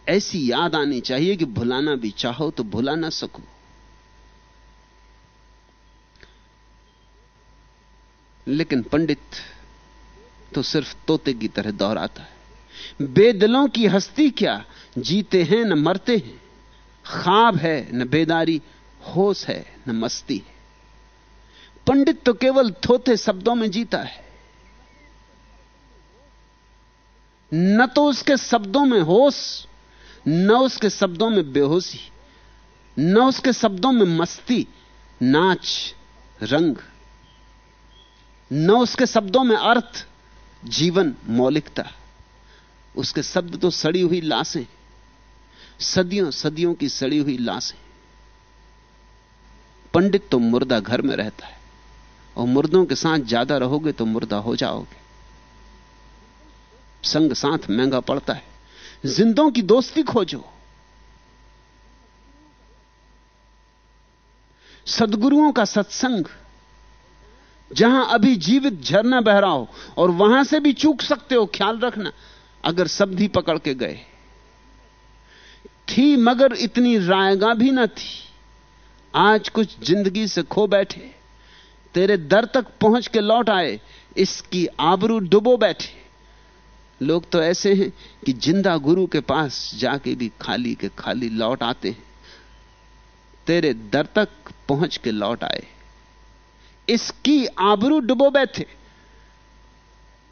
[SPEAKER 3] ऐसी याद आनी चाहिए कि भुलाना भी चाहो तो भुला ना सको। लेकिन पंडित तो सिर्फ़ तोते की तरह दोहराता है। बेदलों की हस्ती क्या? जीते हैं न मरते हैं। ख्वाब है न बेदारी, होश है न मस्ती है। पंडित तो केवल थोते शब्दों में जीता है। न तो उसके शब्दों में होश, न उसके शब्दों में बेहोशी, न उसके शब्दों में मस्ती, नाच, रंग, न उसके शब्दों में अर्थ, जीवन, मौलिकता। उसके शब्द तो सड़ी हुई लाशें, सदियों सदियों की सड़ी हुई लाशें। पंडित तो मुर्दा घर में रहता है, और मुर्दों के साथ ज़्यादा रहोगे तो मुर्दा हो जाओगे। संग साथ महँगा पड़ता है। जिंदों की दोस्ती खोजो। सदगुरुओं का सत्संग, जहाँ अभी जीवित झरना बह रहा हो, और वहाँ से भी चूक सकते हो, ख्याल रखना, अगर सब्धी पकड़ के गए। थी मगर इतनी रायगा भी ना थी। आज कुछ ज़िंदगी से खो बैठे, तेरे दर तक पहुँच के लौट आए, इसकी आबरू डुबो बैठे। लोग तो ऐसे हैं कि ज़िंदा गुरु के पास जाके भी खाली के खाली लौट आते हैं। तेरे दर तक पहुँच के लौट आए। इसकी आबरू डुबो बैठे।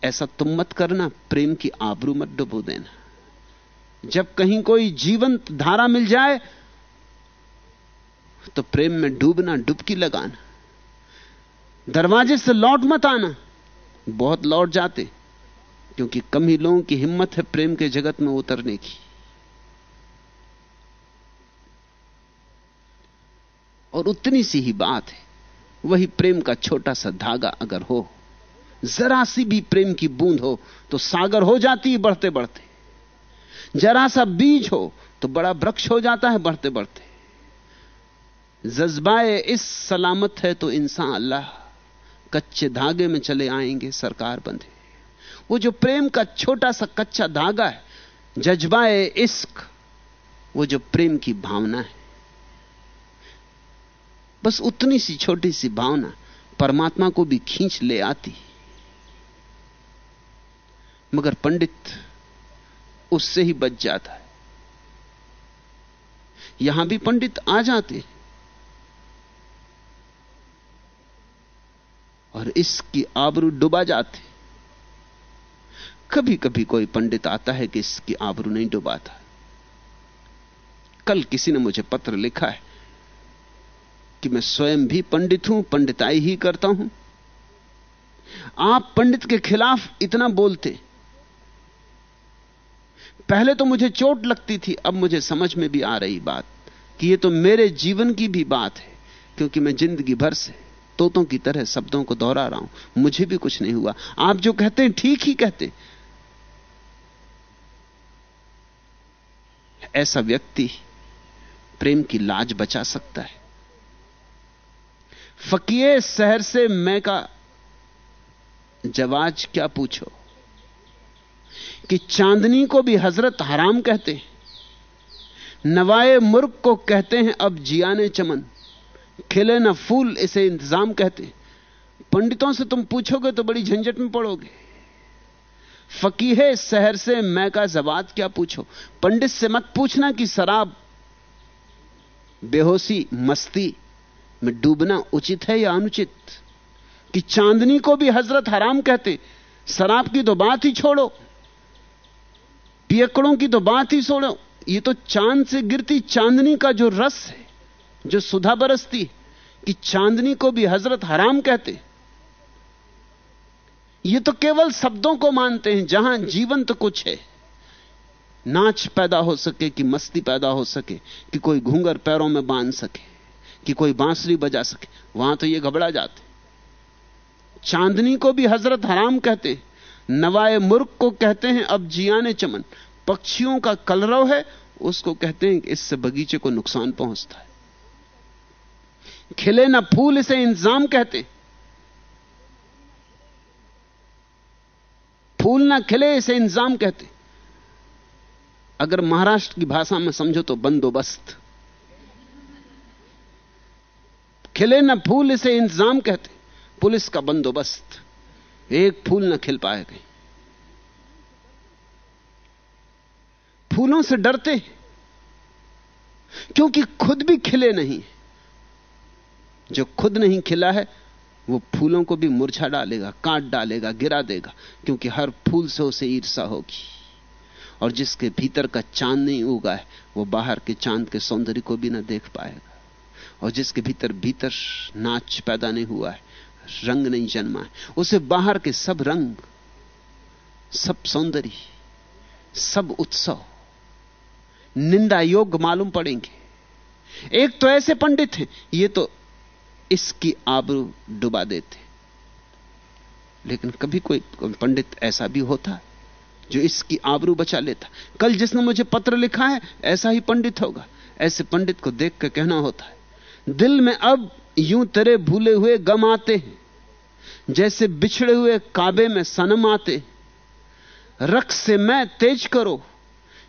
[SPEAKER 3] ऐसा तुम मत करना, प्रेम की आबरू मत डुबो देना। जब कहीं कोई जीवंत धारा मिल जाए तो प्रेम में डूबना, डुबकी लगाना। दरवाजे से लौट मत आना। बहुत लौट जाते। क्योंकि कम ही लोगों की हिम्मत है प्रेम के जगत में उतरने की। और उतनी सी ही बात है, वही प्रेम का छोटा सा धागा अगर हो, जरा सी भी प्रेम की बूंद हो तो सागर हो जाती है बढ़ते बढ़ते जरा सा बीज हो तो बड़ा वृक्ष हो जाता है बढ़ते बढ़ते जज्बाए इस सलामत है तो इंसान अल्लाह, कच्चे धागे में चले आएँगे सरकार बंधे। वो जो प्रेम का छोटा सा कच्चा धागा है, जज्बाए इश्क, वो जो प्रेम की भावना है। बस उतनी सी छोटी सी भावना परमात्मा को भी खींच ले आती। मगर पंडित उससे ही बच जाता है। यहाँ भी पंडित आ जाते और इसकी आबरू डुबा जाते कभी कभी कोई पंडित आता है कि इसकी आबरू नहीं डुबाता। कल किसी ने मुझे पत्र लिखा है कि मैं स्वयं भी पंडित हूँ, पंडिताई ही करता हूँ। आप पंडित के खिलाफ इतना बोलते। पहले तो मुझे चोट लगती थी, अब मुझे समझ में भी आ रही बात कि यह तो मेरे जीवन की भी बात है, क्योंकि मैं ज़िंदगी भर से तोतों की तरह शब्दों को दोहरा रहा हूँ, मुझे भी कुछ नहीं हुआ। आप जो कहते हैं, ठीक ही कहते। ऐसा व्यक्ति प्रेम की लाज बचा सकता है। फकीर शहर से मैं का जवाज क्या पूछो? कि चांदनी को भी हज़रत हराम कहते हैं, नवाए मुर्ख को कहते हैं, अब जियाने चमन, खिले न फूल इसे इंतज़ाम कहते हैं। पंडितों से तुम पूछोगे तो बड़ी झंझट में पड़ोगे। फकीहे शहर से मैं का जवाब क्या पूछो? पंडित से मत पूछना कि शराब बेहोशी, मस्ती में डूबना उचित है या अनुचित? कि चांदनी को भी हज़रत हराम कहते, शराब की तो बात ही छोड़ो, पियकड़ों की तो बात ही छोड़ो ये तो चाँद से गिरती चांदनी का जो रस है, जो सुधा बरसती कि चांदनी को भी हज़रत हराम कहते ये तो केवल शब्दों को मानते हैं, जहाँ जीवन तो कुछ है। नाच पैदा हो सके कि मस्ती पैदा हो सके, कि कोई घूंगर पैरों में बाँध सके, कि कोई बांसुरी बजा सके, वहाँ तो ये घबरा जाते। चांदनी को भी हज़रत हराम कहते नवाए मुर्ख को कहते हैं, अब जियाने चमन। पक्षियों का कलरव है, उसको कहते हैं कि इससे बगीचे को नुकसान पहुँचता है। खिले ना फूल इसे इंतज़ाम कहते फूल ना खिले इसे इंतज़ाम कहते। अगर महाराष्ट्र की भाषा में समझो तो बंदोबस्त। खिले ना फूल इसे इंतज़ाम कहते। पुलिस का बंदोबस्त। एक फूल ना खिल पाए गए फूलों से डरते क्योंकि खुद भी खिले नहीं जो खुद नहीं खिला है वो फूलों को भी मुरझा डालेगा, काट डालेगा, गिरा देगा, क्योंकि हर फूल से उसे ईर्षा होगी। और जिसके भीतर का चाँद नहीं उगा है, वो बाहर के चाँद के सौंदर्य को भी ना देख पाएगा। और जिसके भीतर भीतर नाच पैदा नहीं हुआ है, रंग नहीं जन्मा है, उसे बाहर के सब रंग, सब सौंदर्य, सब उत्सव, निंदा योग्य मालूम पड़ेंगे। एक तो ऐसे पंडित हैं, ये तो इसकी आबरू डुबा देते। लेकिन कभी कोई पंडित ऐसा भी होता जो इसकी आबरू बचा लेता। कल जिसने मुझे पत्र लिखा है, ऐसा ही पंडित होगा। ऐसे पंडित को देख कर कहना होता है, दिल में अब यूँ तेरे भूले हुए गम आते हैं, जैसे बिछड़े हुए काबे में सनम आते रक्स से मैं तेज करो,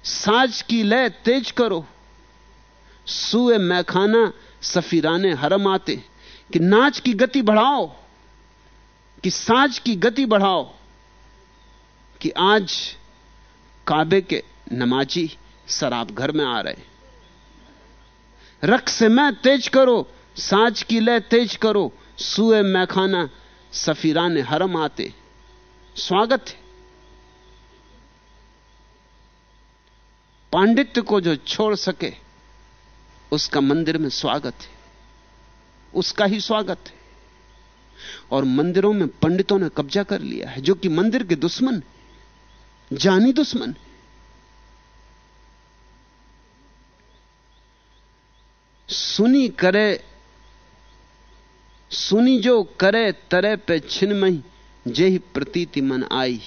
[SPEAKER 3] साज की लय तेज करो, सुए मैखाना सफीराने हरम आते कि नाच की गति बढ़ाओ, कि साज की गति बढ़ाओ, कि आज काबे के नमाजी शराब घर में आ रहे रक्स मैं तेज करो, साज की लय तेज करो, सुए मैखाना सफीराने हरम आते। स्वागत है। पांडित्य को जो छोड़ सके, उसका मंदिर में स्वागत है। उसका ही स्वागत है। और मंदिरों में पंडितों ने कब्जा कर लिया है, जो कि मंदिर के दुश्मन, जानी दुश्मन। सुनी करे, सुनी जो करे, तरे पे छिन्मई जे प्रतीति मन आई।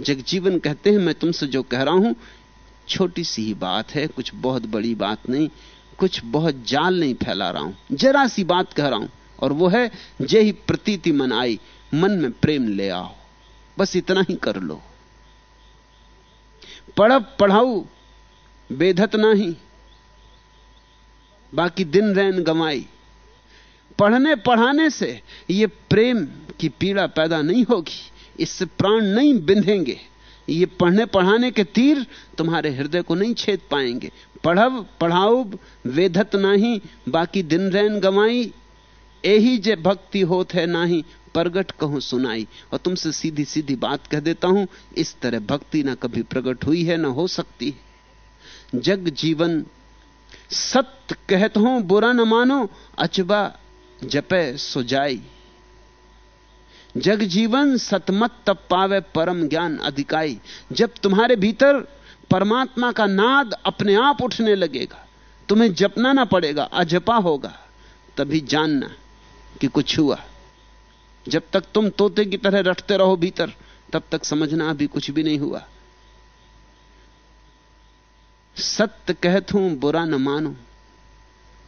[SPEAKER 3] जगजीवन कहते हैं, मैं तुमसे जो कह रहा हूँ, छोटी सी ही बात है, कुछ बहुत बड़ी बात नहीं। कुछ बहुत जाल नहीं फैला रहा हूँ। जरा सी बात कह रहा हूँ, और वो है जे ही प्रतीति मन आई, मन में प्रेम ले आओ। बस इतना ही कर लो। पढ़ब पढ़ाऊ बेधत नहीं बाकी दिन रैन गमाई पढ़ने पढ़ाने से ये प्रेम की पीड़ा पैदा नहीं होगी, इससे प्राण नहीं बिंधेंगे। ये पढ़ने पढ़ाने के तीर तुम्हारे हृदय को नहीं छेद पाएँगे। पढ़ब पढ़ाओ वेधत नाही, बाकी दिन रैन गवाई। यही जे भक्ति होत है नाही, प्रगट कहूँ सुनाई। और तुमसे सीधी सीधी बात कह देता हूँ, इस तरह भक्ति ना कभी प्रकट हुई है, ना हो सकती है। जग जीवन, सत्य कहत हो, बुरा न मानो, अचबा जपे सुजाई जग जीवन, सतमत तब पावे परम ज्ञान अधिकाई। जब तुम्हारे भीतर परमात्मा का नाद अपने आप उठने लगेगा। तुम्हें जपना ना पड़ेगा, अजपा होगा। तभी जानना कि कुछ हुआ। जब तक तुम तोते की तरह रटते रहो भीतर, तब तक समझना अभी कुछ भी नहीं हुआ। सत्य कहत हूँ बुरा न मानो।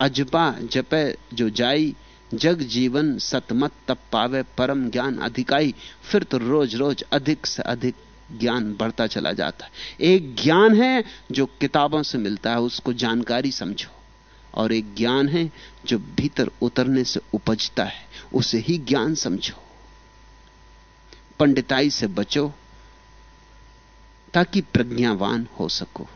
[SPEAKER 3] अजपा जपे जो जाई, जग जीवन सतमत तप पावे, परम ज्ञान अधिकाई। फिर तो रोज रोज अधिक से अधिक ज्ञान बढ़ता चला जाता है। एक ज्ञान है जो किताबों से मिलता है, उसको जानकारी समझो। और एक ज्ञान है जो भीतर उतरने से उपजता है, उसे ही ज्ञान समझो। पंडिताई से बचो, ताकि प्रज्ञावान हो सको।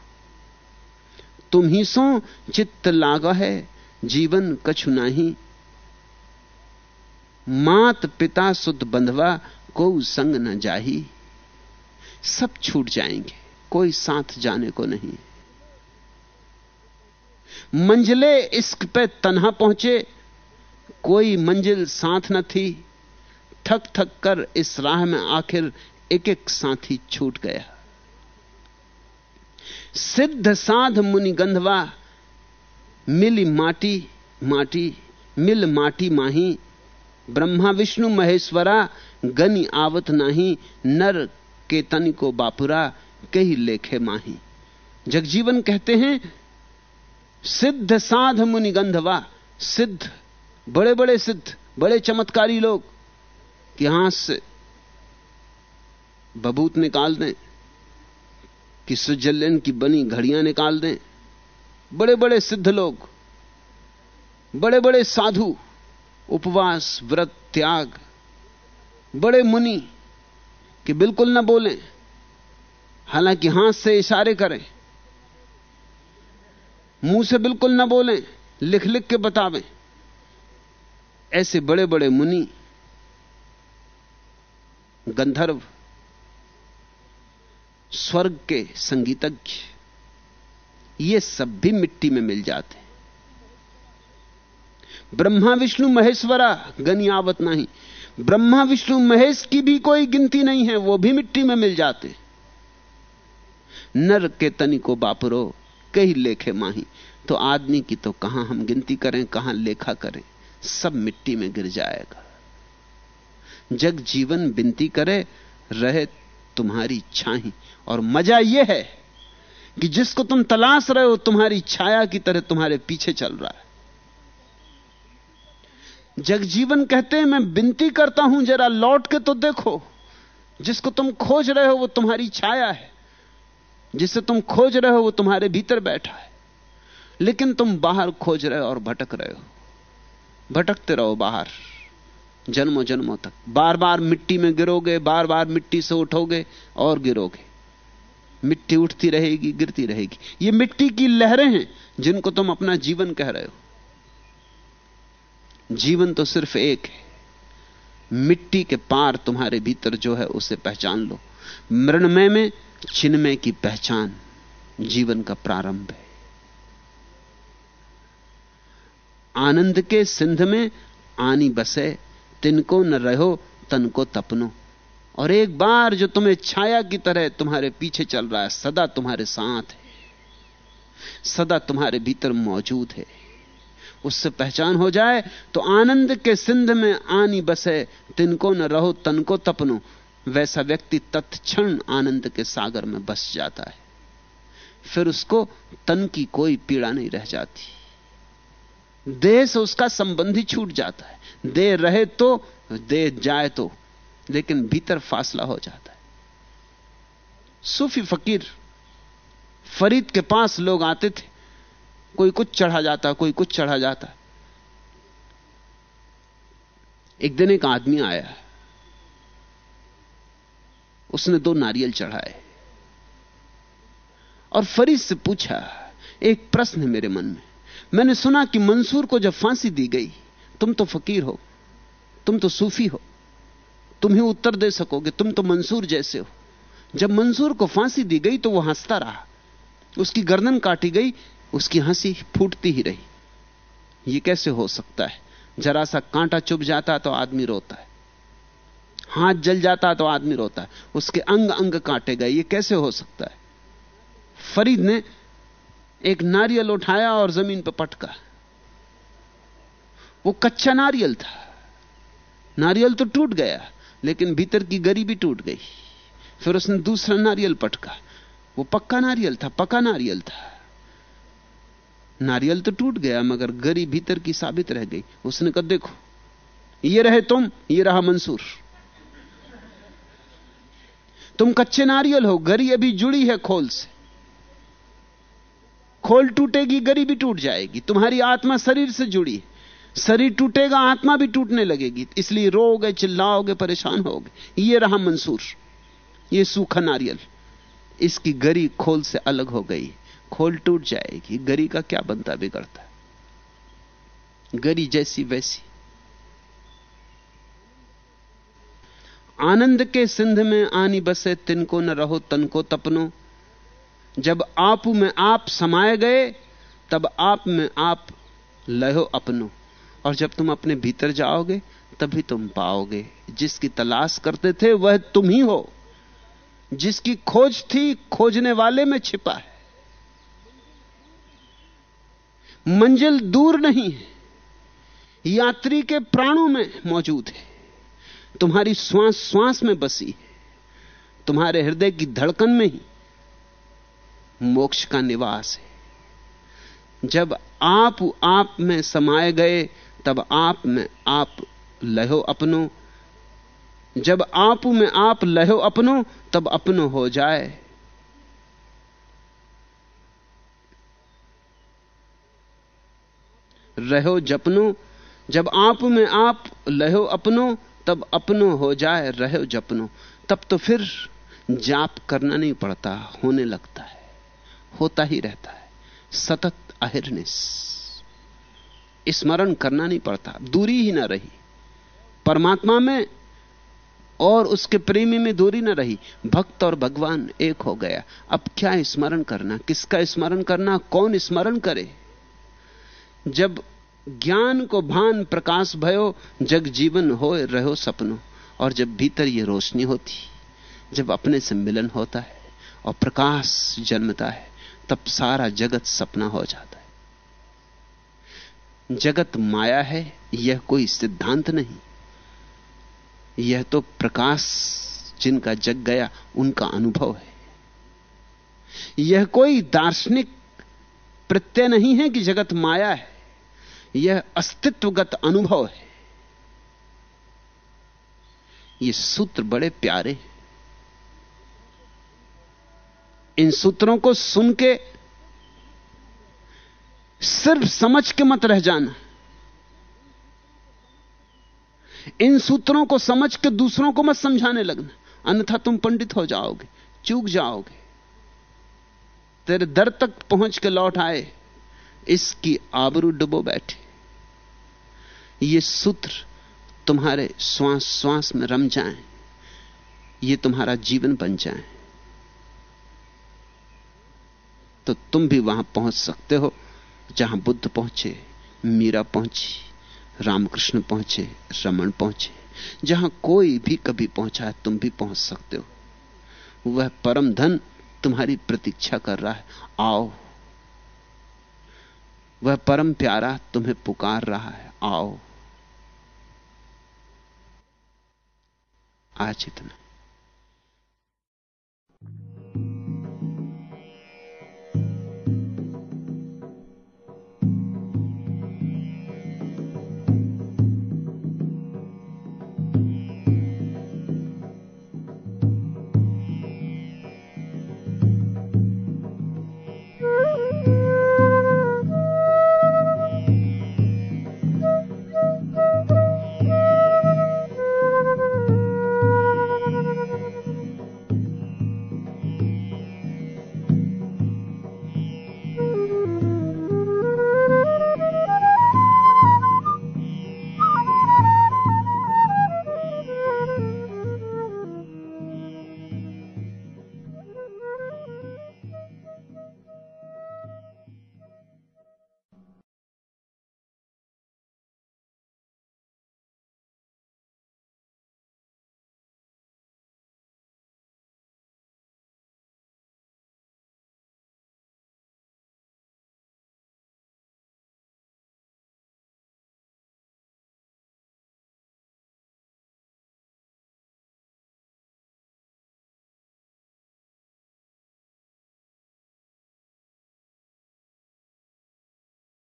[SPEAKER 3] तुम ही सो, चित्त लागा है, जीवन कछु नाही। मात पिता सुध बंधवा को संग न जाही। सब छूट जाएँगे, कोई साथ जाने को नहीं। मंजिले इश्क पे तन्हा पहुँचे, कोई मंजिल साथ न थी। थक थक कर इस राह में आखिर एक एक साथी छूट गया। सिद्ध साध मुनि गंधवा, मिली माटी माटी, मिल माटी माही। ब्रह्मा विष्णु महेश्वरा, गनि आवत नाही, नर के तन को बापुरा कही लेखे माही। जगजीवन कहते हैं, सिद्ध साध मुनि गंधवा, सिद्ध बड़े बड़े सिद्ध, बड़े चमत्कारी लोग, कि हाथ से बबूत निकाल दें, कि स्विट्जरलैंड की बनी घड़ियाँ निकाल दें। बड़े बड़े सिद्ध लोग बड़े बड़े साधु, उपवास, व्रत, त्याग, बड़े मुनि कि बिल्कुल ना बोलें। हालाँकि हाथ से इशारे करें। मुँह से बिल्कुल ना बोलें लिख लिख के बतावें। ऐसे बड़े बड़े मुनि, गंधर्व, स्वर्ग के संगीतज्ञ, ये सब भी मिट्टी में मिल जाते ब्रह्मा, विष्णु, महेश्वरा गनियावत नहीं। ब्रह्मा, विष्णु, महेश की भी कोई गिनती नहीं है, वो भी मिट्टी में मिल जाते। नर के तनि को बापरो कई लेखे माही। तो आदमी की तो कहाँ हम गिनती करें, कहाँ लेखा करें, सब मिट्टी में गिर जाएगा। जग जीवन बिनती करे, रहे तुम्हारी छाही। और मज़ा यह है कि जिसको तुम तलाश रहे हो, तुम्हारी छाया की तरह तुम्हारे पीछे चल रहा है। जगजीवन कहते हैं, मैं विनती करता हूँ, जरा लौट के तो देखो। जिसको तुम खोज रहे हो, वो तुम्हारी छाया है। जिसे तुम खोज रहे हो, वो तुम्हारे भीतर बैठा है। लेकिन तुम बाहर खोज रहे हो और भटक रहे हो। भटकते रहो बाहर, जन्मों जन्मों तक। बार बार मिट्टी में गिरोगे बार बार मिट्टी से उठोगे और गिरोगे। मिट्टी उठती रहेगी, गिरती रहेगी। ये मिट्टी की लहरें हैं जिनको तुम अपना जीवन कह रहे हो। जीवन तो सिर्फ़ एक है। मिट्टी के पार तुम्हारे भीतर जो है, उसे पहचान लो। मृणमय में चिन्मय की पहचान जीवन का प्रारंभ है। आनंद के सिंध में आनी बसे, तिनको न रहो तन को तपनो। और एक बार जो तुम्हें छाया की तरह तुम्हारे पीछे चल रहा है, सदा तुम्हारे साथ है। सदा तुम्हारे भीतर मौजूद है। उससे पहचान हो जाए तो आनंद के सिंध में आनी बसे, तिनको न रहो तन को तपनो। वैसा व्यक्ति तत्क्षण आनंद के सागर में बस जाता है। फिर उसको तन की कोई पीड़ा नहीं रह जाती। देह से उसका संबंध ही छूट जाता है। देह रहे तो देह जाए तो लेकिन भीतर फासला हो जाता है। सूफी फकीर, फरीद के पास लोग आते थे। कोई कुछ चढ़ा जाता, कोई कुछ चढ़ा जाता। एक दिन एक आदमी आया। उसने दो नारियल चढ़ाए। और फरीद से पूछा, एक प्रश्न है मेरे मन में। मैंने सुना कि मंसूर को जब फांसी दी गई, तुम तो फकीर हो, तुम तो सूफी हो, तुम ही उत्तर दे सकोगे, तुम तो मंसूर जैसे हो। जब मंसूर को फांसी दी गई तो वह हंसता रहा। उसकी गर्दन काटी गई उसकी हँसी फूटती ही रही। यह कैसे हो सकता है? जरा सा कांटा चुभ जाता तो आदमी रोता है। हाथ जल जाता तो आदमी रोता है। उसके अंग अंग काटे गए। ये कैसे हो सकता है? फरीद ने एक नारियल उठाया और ज़मीन पर पटका। वो कच्चा नारियल था। नारियल तो टूट गया, लेकिन भीतर की गरी भी टूट गई। फिर उसने दूसरा नारियल पटका। वो पक्का नारियल था, पका नारियल था। नारियल तो टूट गया, मगर गरी भीतर की साबित रह गई। उसने कहा, देखो, ये रहे तुम, ये रहा मंसूर। तुम कच्चे नारियल हो, गरी अभी जुड़ी है खोल से। खोल टूटेगी, गरी भी टूट जाएगी। तुम्हारी आत्मा शरीर से जुड़ी है। शरीर टूटेगा, आत्मा भी टूटने लगेगी। इसलिए रोगे चिल्लाओगे, परेशान होगे। ये रहा मंसूर, ये सूखा नारियल। इसकी गरी खोल से अलग हो गई। खोल टूट जाएगी, गरी का क्या बनता बिगड़ता है? गरी जैसी वैसी। आनंद के सिंध में आनी बसे, तिनको न रहो तन को तपनो। जब आप में आप समाये गए, तब आप में आप लहो अपनो। और जब तुम अपने भीतर जाओगे, तभी तुम पाओगे। जिसकी तलाश करते थे, वह तुम ही हो। जिसकी खोज थी, खोजने वाले में छिपा है। मंजिल दूर नहीं है, यात्री के प्राणों में मौजूद है। तुम्हारी श्वास श्वास में बसी है, तुम्हारे हृदय की धड़कन में ही मोक्ष का निवास है। जब आप आप में समाये गए, तब आप में आप लहो अपनो। जब आप में आप लहो अपनो, तब अपनो हो जाए। रहो जपनो। जब आप में आप लहो अपनो, तब अपनो हो जाए रहो जपनो। तब तो फिर जाप करना नहीं पड़ता, होने लगता है। होता ही रहता है। सतत अहिर्निश स्मरण करना नहीं पड़ता, दूरी ही ना रही। परमात्मा में और उसके प्रेमी में दूरी ना रही। भक्त और भगवान एक हो गया। अब क्या स्मरण करना, किसका स्मरण करना, कौन स्मरण करे? जब ज्ञान को भान प्रकाश भयो, जग जीवन हो रहो सपनों। और जब भीतर ये रोशनी होती, जब अपने से मिलन होता है और प्रकाश जन्मता है, तब सारा जगत सपना हो जाता है। जगत माया है, यह कोई सिद्धांत नहीं। यह तो प्रकाश जिनका जग गया, उनका अनुभव है। यह कोई दार्शनिक प्रत्यय नहीं है कि जगत माया है, यह अस्तित्वगत अनुभव है। ये सूत्र बड़े प्यारे हैं। इन सूत्रों को सुन के सिर्फ़ समझ के मत रह जाना। इन सूत्रों को समझ के दूसरों को मत समझाने लगना। अन्यथा तुम पंडित हो जाओगे, चूक जाओगे। तेरे दर तक पहुँच के लौट आए इसकी आबरू डुबो बैठे। ये सूत्र तुम्हारे श्वास श्वास में रम जाएँ, ये तुम्हारा जीवन बन जाए। तो तुम भी वहाँ पहुँच सकते हो जहाँ बुद्ध पहुँचे मीरा पहुँची रामकृष्ण पहुँचे रमन पहुँचे। जहाँ कोई भी कभी पहुँचा है तुम भी पहुँच सकते हो। वह परम धन तुम्हारी प्रतीक्षा कर रहा है। आओ। वह परम प्यारा तुम्हें पुकार रहा है। आओ। आज इतना।